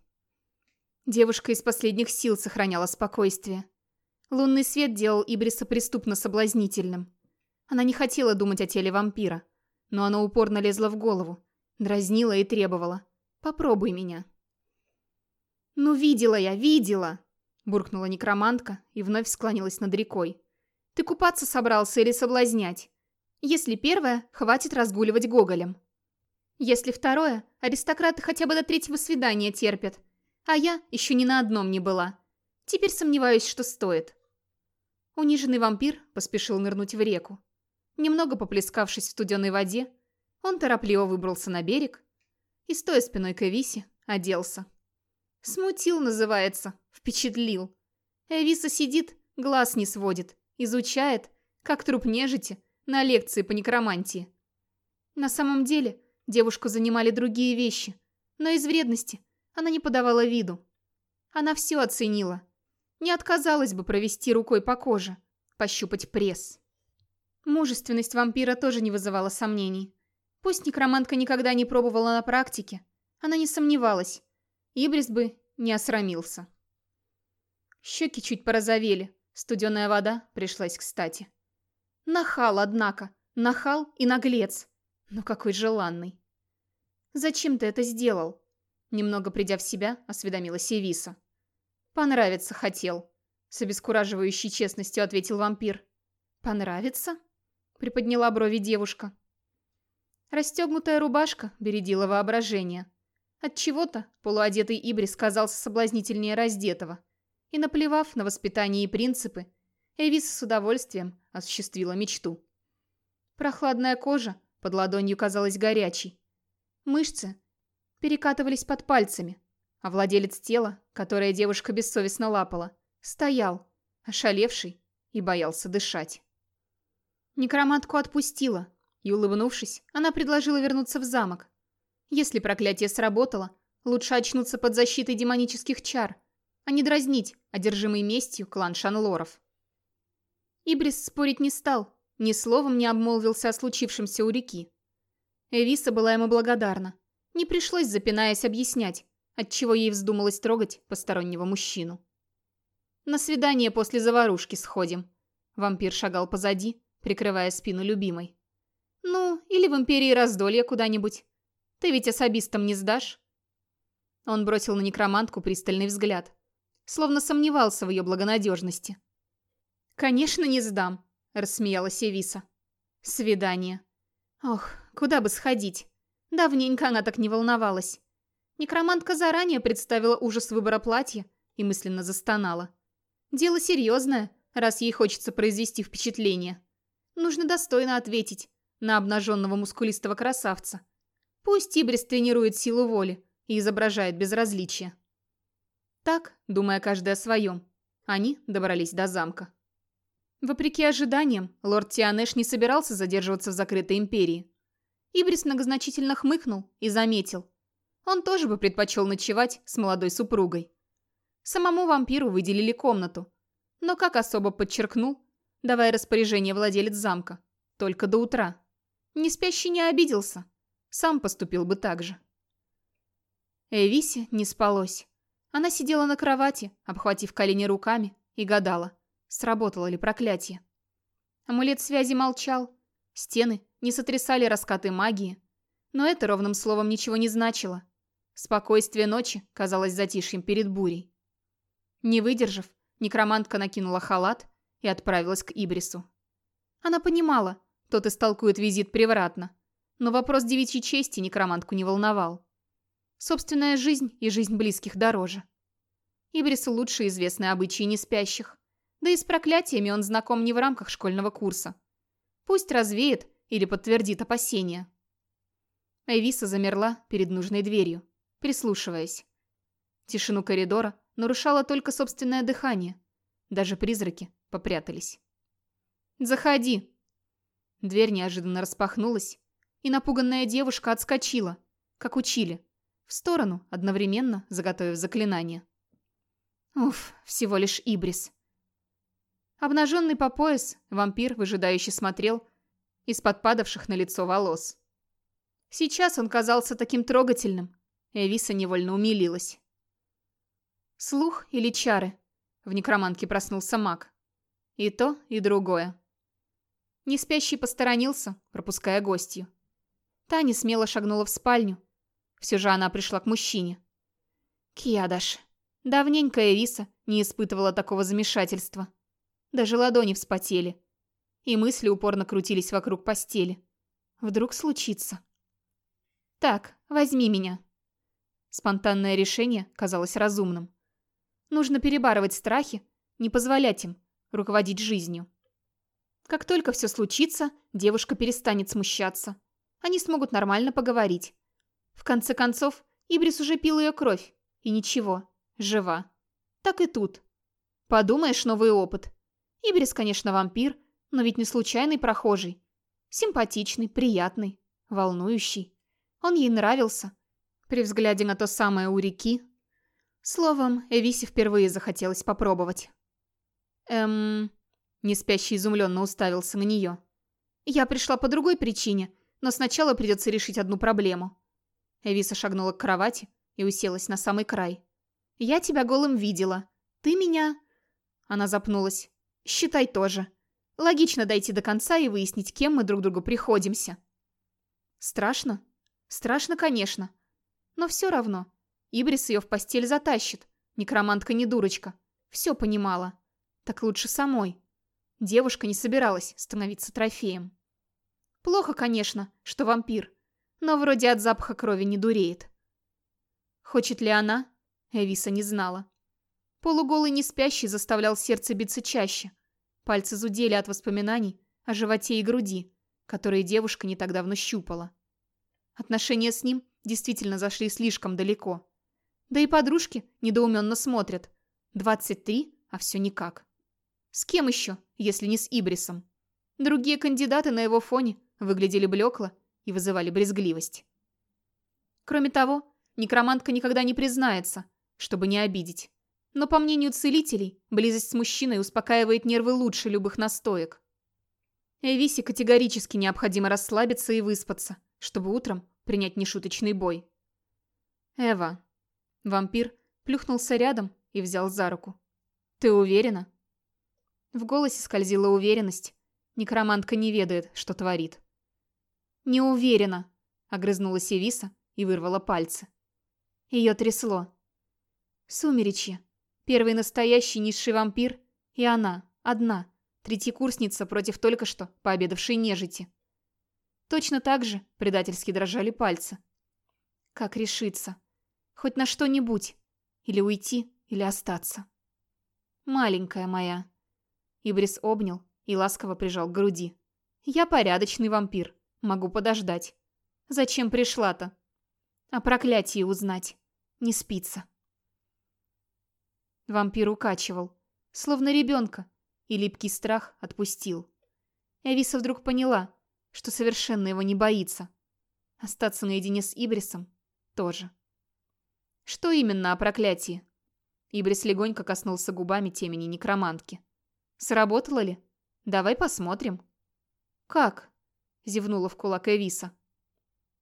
Девушка из последних сил сохраняла спокойствие. Лунный свет делал Ибриса преступно соблазнительным. Она не хотела думать о теле вампира но оно упорно лезло в голову, дразнило и требовало. «Попробуй меня». «Ну, видела я, видела!» буркнула некромантка и вновь склонилась над рекой. «Ты купаться собрался или соблазнять? Если первое, хватит разгуливать гоголем. Если второе, аристократы хотя бы до третьего свидания терпят, а я еще ни на одном не была. Теперь сомневаюсь, что стоит». Униженный вампир поспешил нырнуть в реку. Немного поплескавшись в студеной воде, он торопливо выбрался на берег и, стоя спиной к Эвисе, оделся. Смутил, называется, впечатлил. Эвиса сидит, глаз не сводит, изучает, как труп нежити, на лекции по некромантии. На самом деле девушку занимали другие вещи, но из вредности она не подавала виду. Она все оценила. Не отказалась бы провести рукой по коже, пощупать пресс. Мужественность вампира тоже не вызывала сомнений. Пусть некромантка никогда не пробовала на практике, она не сомневалась. Ибрис бы не осрамился. Щеки чуть порозовели, студеная вода пришлась кстати. Нахал, однако, нахал и наглец. Но какой желанный. «Зачем ты это сделал?» Немного придя в себя, осведомилась Эвиса. «Понравиться хотел», — с обескураживающей честностью ответил вампир. «Понравится?» приподняла брови девушка. Расстегнутая рубашка бередила воображение. От чего-то полуодетый Ибрис казался соблазнительнее раздетого. И наплевав на воспитание и принципы, Эвис с удовольствием осуществила мечту. Прохладная кожа под ладонью казалась горячей. Мышцы перекатывались под пальцами, а владелец тела, которое девушка бессовестно лапала, стоял, ошалевший и боялся дышать. Некромантку отпустила, и, улыбнувшись, она предложила вернуться в замок. Если проклятие сработало, лучше очнуться под защитой демонических чар, а не дразнить одержимый местью клан Шанлоров. Ибрис спорить не стал, ни словом не обмолвился о случившемся у реки. Эвиса была ему благодарна. Не пришлось, запинаясь, объяснять, отчего ей вздумалось трогать постороннего мужчину. «На свидание после заварушки сходим». Вампир шагал позади, прикрывая спину любимой. «Ну, или в Империи раздолья куда-нибудь. Ты ведь особистом не сдашь?» Он бросил на некромантку пристальный взгляд, словно сомневался в ее благонадежности. «Конечно, не сдам», — рассмеялась Эвиса. «Свидание. Ох, куда бы сходить? Давненько она так не волновалась. Некромантка заранее представила ужас выбора платья и мысленно застонала. Дело серьезное, раз ей хочется произвести впечатление. Нужно достойно ответить на обнаженного мускулистого красавца. Пусть Тибрис тренирует силу воли и изображает безразличие. Так, думая каждый о своем, они добрались до замка. Вопреки ожиданиям, лорд Тианеш не собирался задерживаться в закрытой империи. Ибрис многозначительно хмыкнул и заметил. Он тоже бы предпочел ночевать с молодой супругой. Самому вампиру выделили комнату. Но, как особо подчеркнул, давая распоряжение владелец замка, только до утра. Не спящий не обиделся. Сам поступил бы так же. Эвисе не спалось. Она сидела на кровати, обхватив колени руками, и гадала, сработало ли проклятие. Амулет связи молчал, стены не сотрясали раскаты магии, но это ровным словом ничего не значило. Спокойствие ночи казалось затишьем перед бурей. Не выдержав, некромантка накинула халат и отправилась к Ибрису. Она понимала, тот истолкует визит превратно, но вопрос девичьей чести некромантку не волновал. Собственная жизнь и жизнь близких дороже. Ибрису лучше известны обычаи неспящих. Да и с проклятиями он знаком не в рамках школьного курса. Пусть развеет или подтвердит опасения. Эвиса замерла перед нужной дверью, прислушиваясь. Тишину коридора нарушало только собственное дыхание. Даже призраки попрятались. «Заходи!» Дверь неожиданно распахнулась, и напуганная девушка отскочила, как учили, в сторону, одновременно заготовив заклинание. Уф, всего лишь Ибрис. Обнаженный по пояс, вампир выжидающе смотрел из-под падавших на лицо волос. Сейчас он казался таким трогательным. Эвиса невольно умилилась. Слух или чары? В некроманке проснулся маг. И то, и другое. Неспящий посторонился, пропуская гостью. Таня смело шагнула в спальню, все же она пришла к мужчине. Кьядаш. Давненько Эвиса не испытывала такого замешательства. Даже ладони вспотели. И мысли упорно крутились вокруг постели. Вдруг случится. «Так, возьми меня». Спонтанное решение казалось разумным. Нужно перебарывать страхи, не позволять им руководить жизнью. Как только все случится, девушка перестанет смущаться. Они смогут нормально поговорить. В конце концов, Ибрис уже пил ее кровь. И ничего, жива. Так и тут. Подумаешь, новый опыт. Ибрис, конечно, вампир, но ведь не случайный прохожий. Симпатичный, приятный, волнующий. Он ей нравился. При взгляде на то самое у реки. Словом, Эвисе впервые захотелось попробовать. Эм... Неспящий изумленно уставился на нее. Я пришла по другой причине, но сначала придется решить одну проблему. Эвиса шагнула к кровати и уселась на самый край. «Я тебя голым видела. Ты меня...» Она запнулась. «Считай тоже. Логично дойти до конца и выяснить, кем мы друг другу приходимся». «Страшно? Страшно, конечно. Но все равно. Ибрис ее в постель затащит. Некромантка не дурочка. Все понимала. Так лучше самой. Девушка не собиралась становиться трофеем. Плохо, конечно, что вампир но вроде от запаха крови не дуреет. Хочет ли она? Эвиса не знала. Полуголый неспящий заставлял сердце биться чаще. Пальцы зудели от воспоминаний о животе и груди, которые девушка не так давно щупала. Отношения с ним действительно зашли слишком далеко. Да и подружки недоуменно смотрят. 23, а все никак. С кем еще, если не с Ибрисом? Другие кандидаты на его фоне выглядели блекло и вызывали брезгливость. Кроме того, некромантка никогда не признается, чтобы не обидеть. Но, по мнению целителей, близость с мужчиной успокаивает нервы лучше любых настоек. Эвисе категорически необходимо расслабиться и выспаться, чтобы утром принять нешуточный бой. «Эва». Вампир плюхнулся рядом и взял за руку. «Ты уверена?» В голосе скользила уверенность. Некромантка не ведает, что творит. «Не уверена», — огрызнулась Эвиса и вырвала пальцы. Ее трясло. Сумеречье. Первый настоящий низший вампир и она, одна, третьекурсница против только что пообедавшей нежити. Точно так же предательски дрожали пальцы. Как решиться? Хоть на что-нибудь. Или уйти, или остаться. Маленькая моя. Ибрис обнял и ласково прижал к груди. Я порядочный вампир. Могу подождать. Зачем пришла-то? О проклятии узнать. Не спится. Вампир укачивал. Словно ребенка. и липкий страх отпустил. Эвиса вдруг поняла, что совершенно его не боится. Остаться наедине с Ибрисом тоже. Что именно о проклятии? Ибрис легонько коснулся губами темени некромантки. Сработало ли? Давай посмотрим. Как? Зевнула в кулак Эвиса.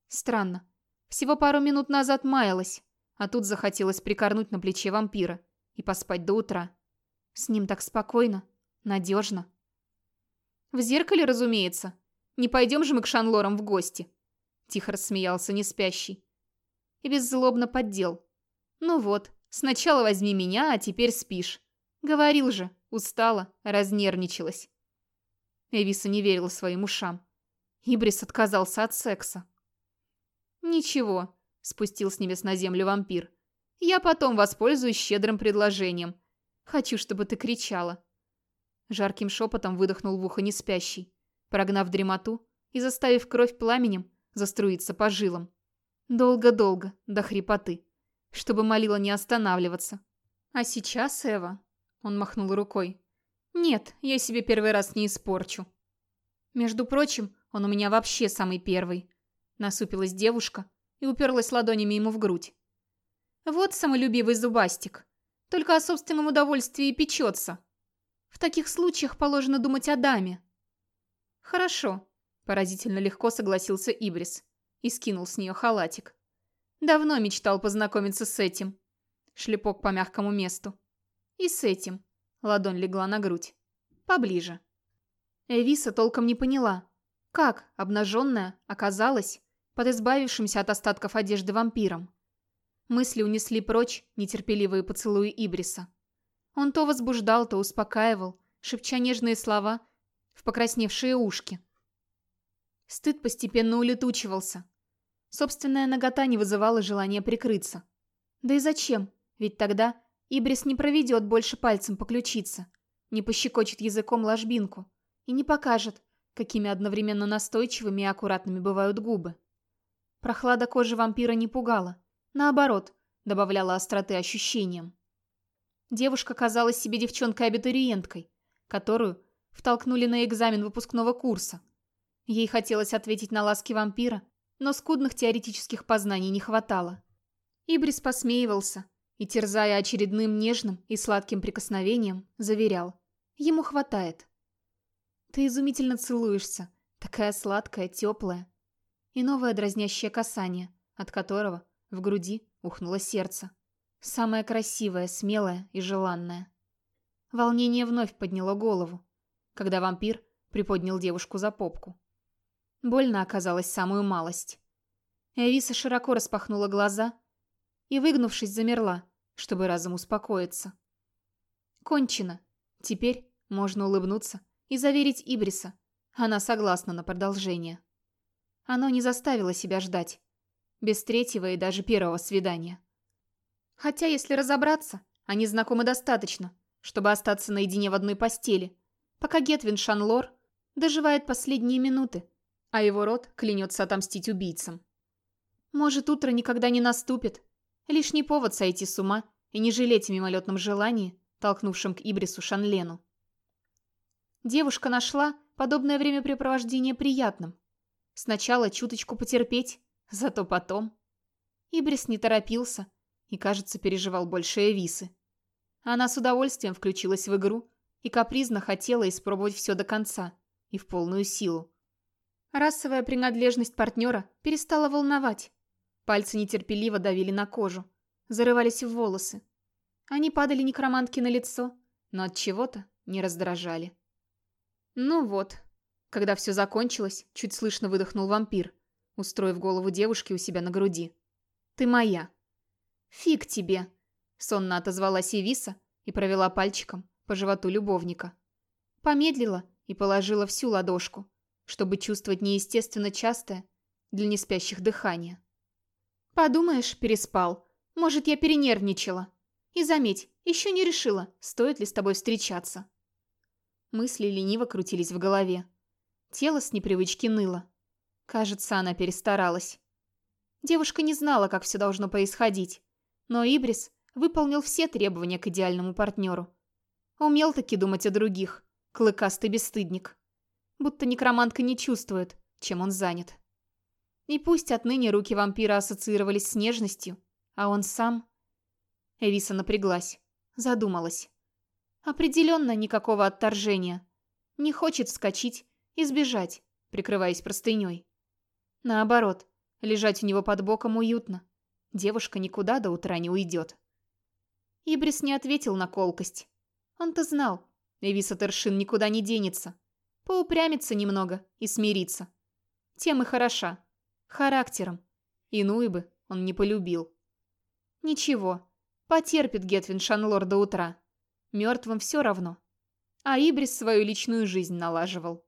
Странно. Всего пару минут назад маялась, а тут захотелось прикорнуть на плече вампира и поспать до утра. С ним так спокойно, надежно. В зеркале, разумеется. Не пойдем же мы к Шанлорам в гости. Тихо рассмеялся неспящий. И беззлобно поддел. Ну вот, сначала возьми меня, а теперь спишь. Говорил же, устала, разнервничалась. Эвиса не верила своим ушам. Ибрис отказался от секса. «Ничего», — спустил с небес на землю вампир. «Я потом воспользуюсь щедрым предложением. Хочу, чтобы ты кричала». Жарким шепотом выдохнул в ухо неспящий, прогнав дремоту и заставив кровь пламенем заструиться по жилам. Долго-долго, до хрипоты, чтобы молила не останавливаться. А сейчас, Эва, он махнул рукой. Нет, я себе первый раз не испорчу. Между прочим, он у меня вообще самый первый. Насупилась девушка и уперлась ладонями ему в грудь. Вот самолюбивый зубастик. Только о собственном удовольствии печется. В таких случаях положено думать о даме. Хорошо, поразительно легко согласился Ибрис и скинул с нее халатик. Давно мечтал познакомиться с этим. Шлепок по мягкому месту. И с этим. Ладонь легла на грудь. Поближе. Эвиса толком не поняла, как, обнаженная, оказалась под избавившимся от остатков одежды вампиром. Мысли унесли прочь нетерпеливые поцелуи Ибриса. Он то возбуждал, то успокаивал, шепча нежные слова в покрасневшие ушки. Стыд постепенно улетучивался. Собственная нагота не вызывала желания прикрыться. Да и зачем? Ведь тогда Ибрис не проведет больше пальцем по ключице, не пощекочет языком ложбинку и не покажет, какими одновременно настойчивыми и аккуратными бывают губы. Прохлада кожи вампира не пугала, наоборот, добавляла остроты ощущениям. Девушка казалась себе девчонкой-абитуриенткой, которую втолкнули на экзамен выпускного курса. Ей хотелось ответить на ласки вампира, но скудных теоретических познаний не хватало. Ибрис посмеивался и, терзая очередным нежным и сладким прикосновением, заверял. Ему хватает. «Ты изумительно целуешься, такая сладкая, теплая, и новое дразнящее касание, от которого в груди ухнуло сердце. Самое красивое, смелое и желанное. Волнение вновь подняло голову, когда вампир приподнял девушку за попку. Больно оказалось самую малость. Эвиса широко распахнула глаза и, выгнувшись, замерла, чтобы разом успокоиться. Кончено. Теперь можно улыбнуться и заверить Ибриса. Она согласна на продолжение. Оно не заставило себя ждать. Без третьего и даже первого свидания. Хотя, если разобраться, они знакомы достаточно, чтобы остаться наедине в одной постели, пока Гетвин Шанлор доживает последние минуты, а его род клянется отомстить убийцам. Может, утро никогда не наступит. Лишний повод сойти с ума и не жалеть о мимолетном желании, толкнувшем к Ибрису Шанлену. Девушка нашла подобное времяпрепровождение приятным, Сначала чуточку потерпеть, зато потом... Ибрис не торопился и, кажется, переживал больше Эвисы. Она с удовольствием включилась в игру и капризно хотела испробовать все до конца и в полную силу. Расовая принадлежность партнера перестала волновать. Пальцы нетерпеливо давили на кожу, зарывались в волосы. Они падали некромантке на лицо, но от чего-то не раздражали. Ну вот, когда все закончилось, чуть слышно выдохнул вампир, устроив голову девушки у себя на груди. «Ты моя». «Фиг тебе», — сонно отозвалась Эвиса и провела пальчиком по животу любовника. Помедлила и положила всю ладошку, чтобы чувствовать неестественно частое для неспящих дыхание. «Подумаешь, переспал. Может, я перенервничала. И заметь, еще не решила, стоит ли с тобой встречаться». Мысли лениво крутились в голове. Тело с непривычки ныло. Кажется, она перестаралась. Девушка не знала, как все должно происходить, но Ибрис выполнил все требования к идеальному партнеру. Умел таки думать о других, Клыкастый бесстыдник. Будто некромантка не чувствует, чем он занят. И пусть отныне руки вампира ассоциировались с нежностью, а он сам... Эвиса напряглась, задумалась. Определенно никакого отторжения. Не хочет вскочить и сбежать, прикрываясь простыней. Наоборот, лежать у него под боком уютно. Девушка никуда до утра не уйдет. Ибрис не ответил на колкость. Он-то знал, Эвиса Тершин никуда не денется. Поупрямится немного и смирится. Тем и хороша. Характером. Иную бы он не полюбил. Ничего, потерпит Гетвин Шанлор до утра. Мертвым все равно. А Ибрис свою личную жизнь налаживал.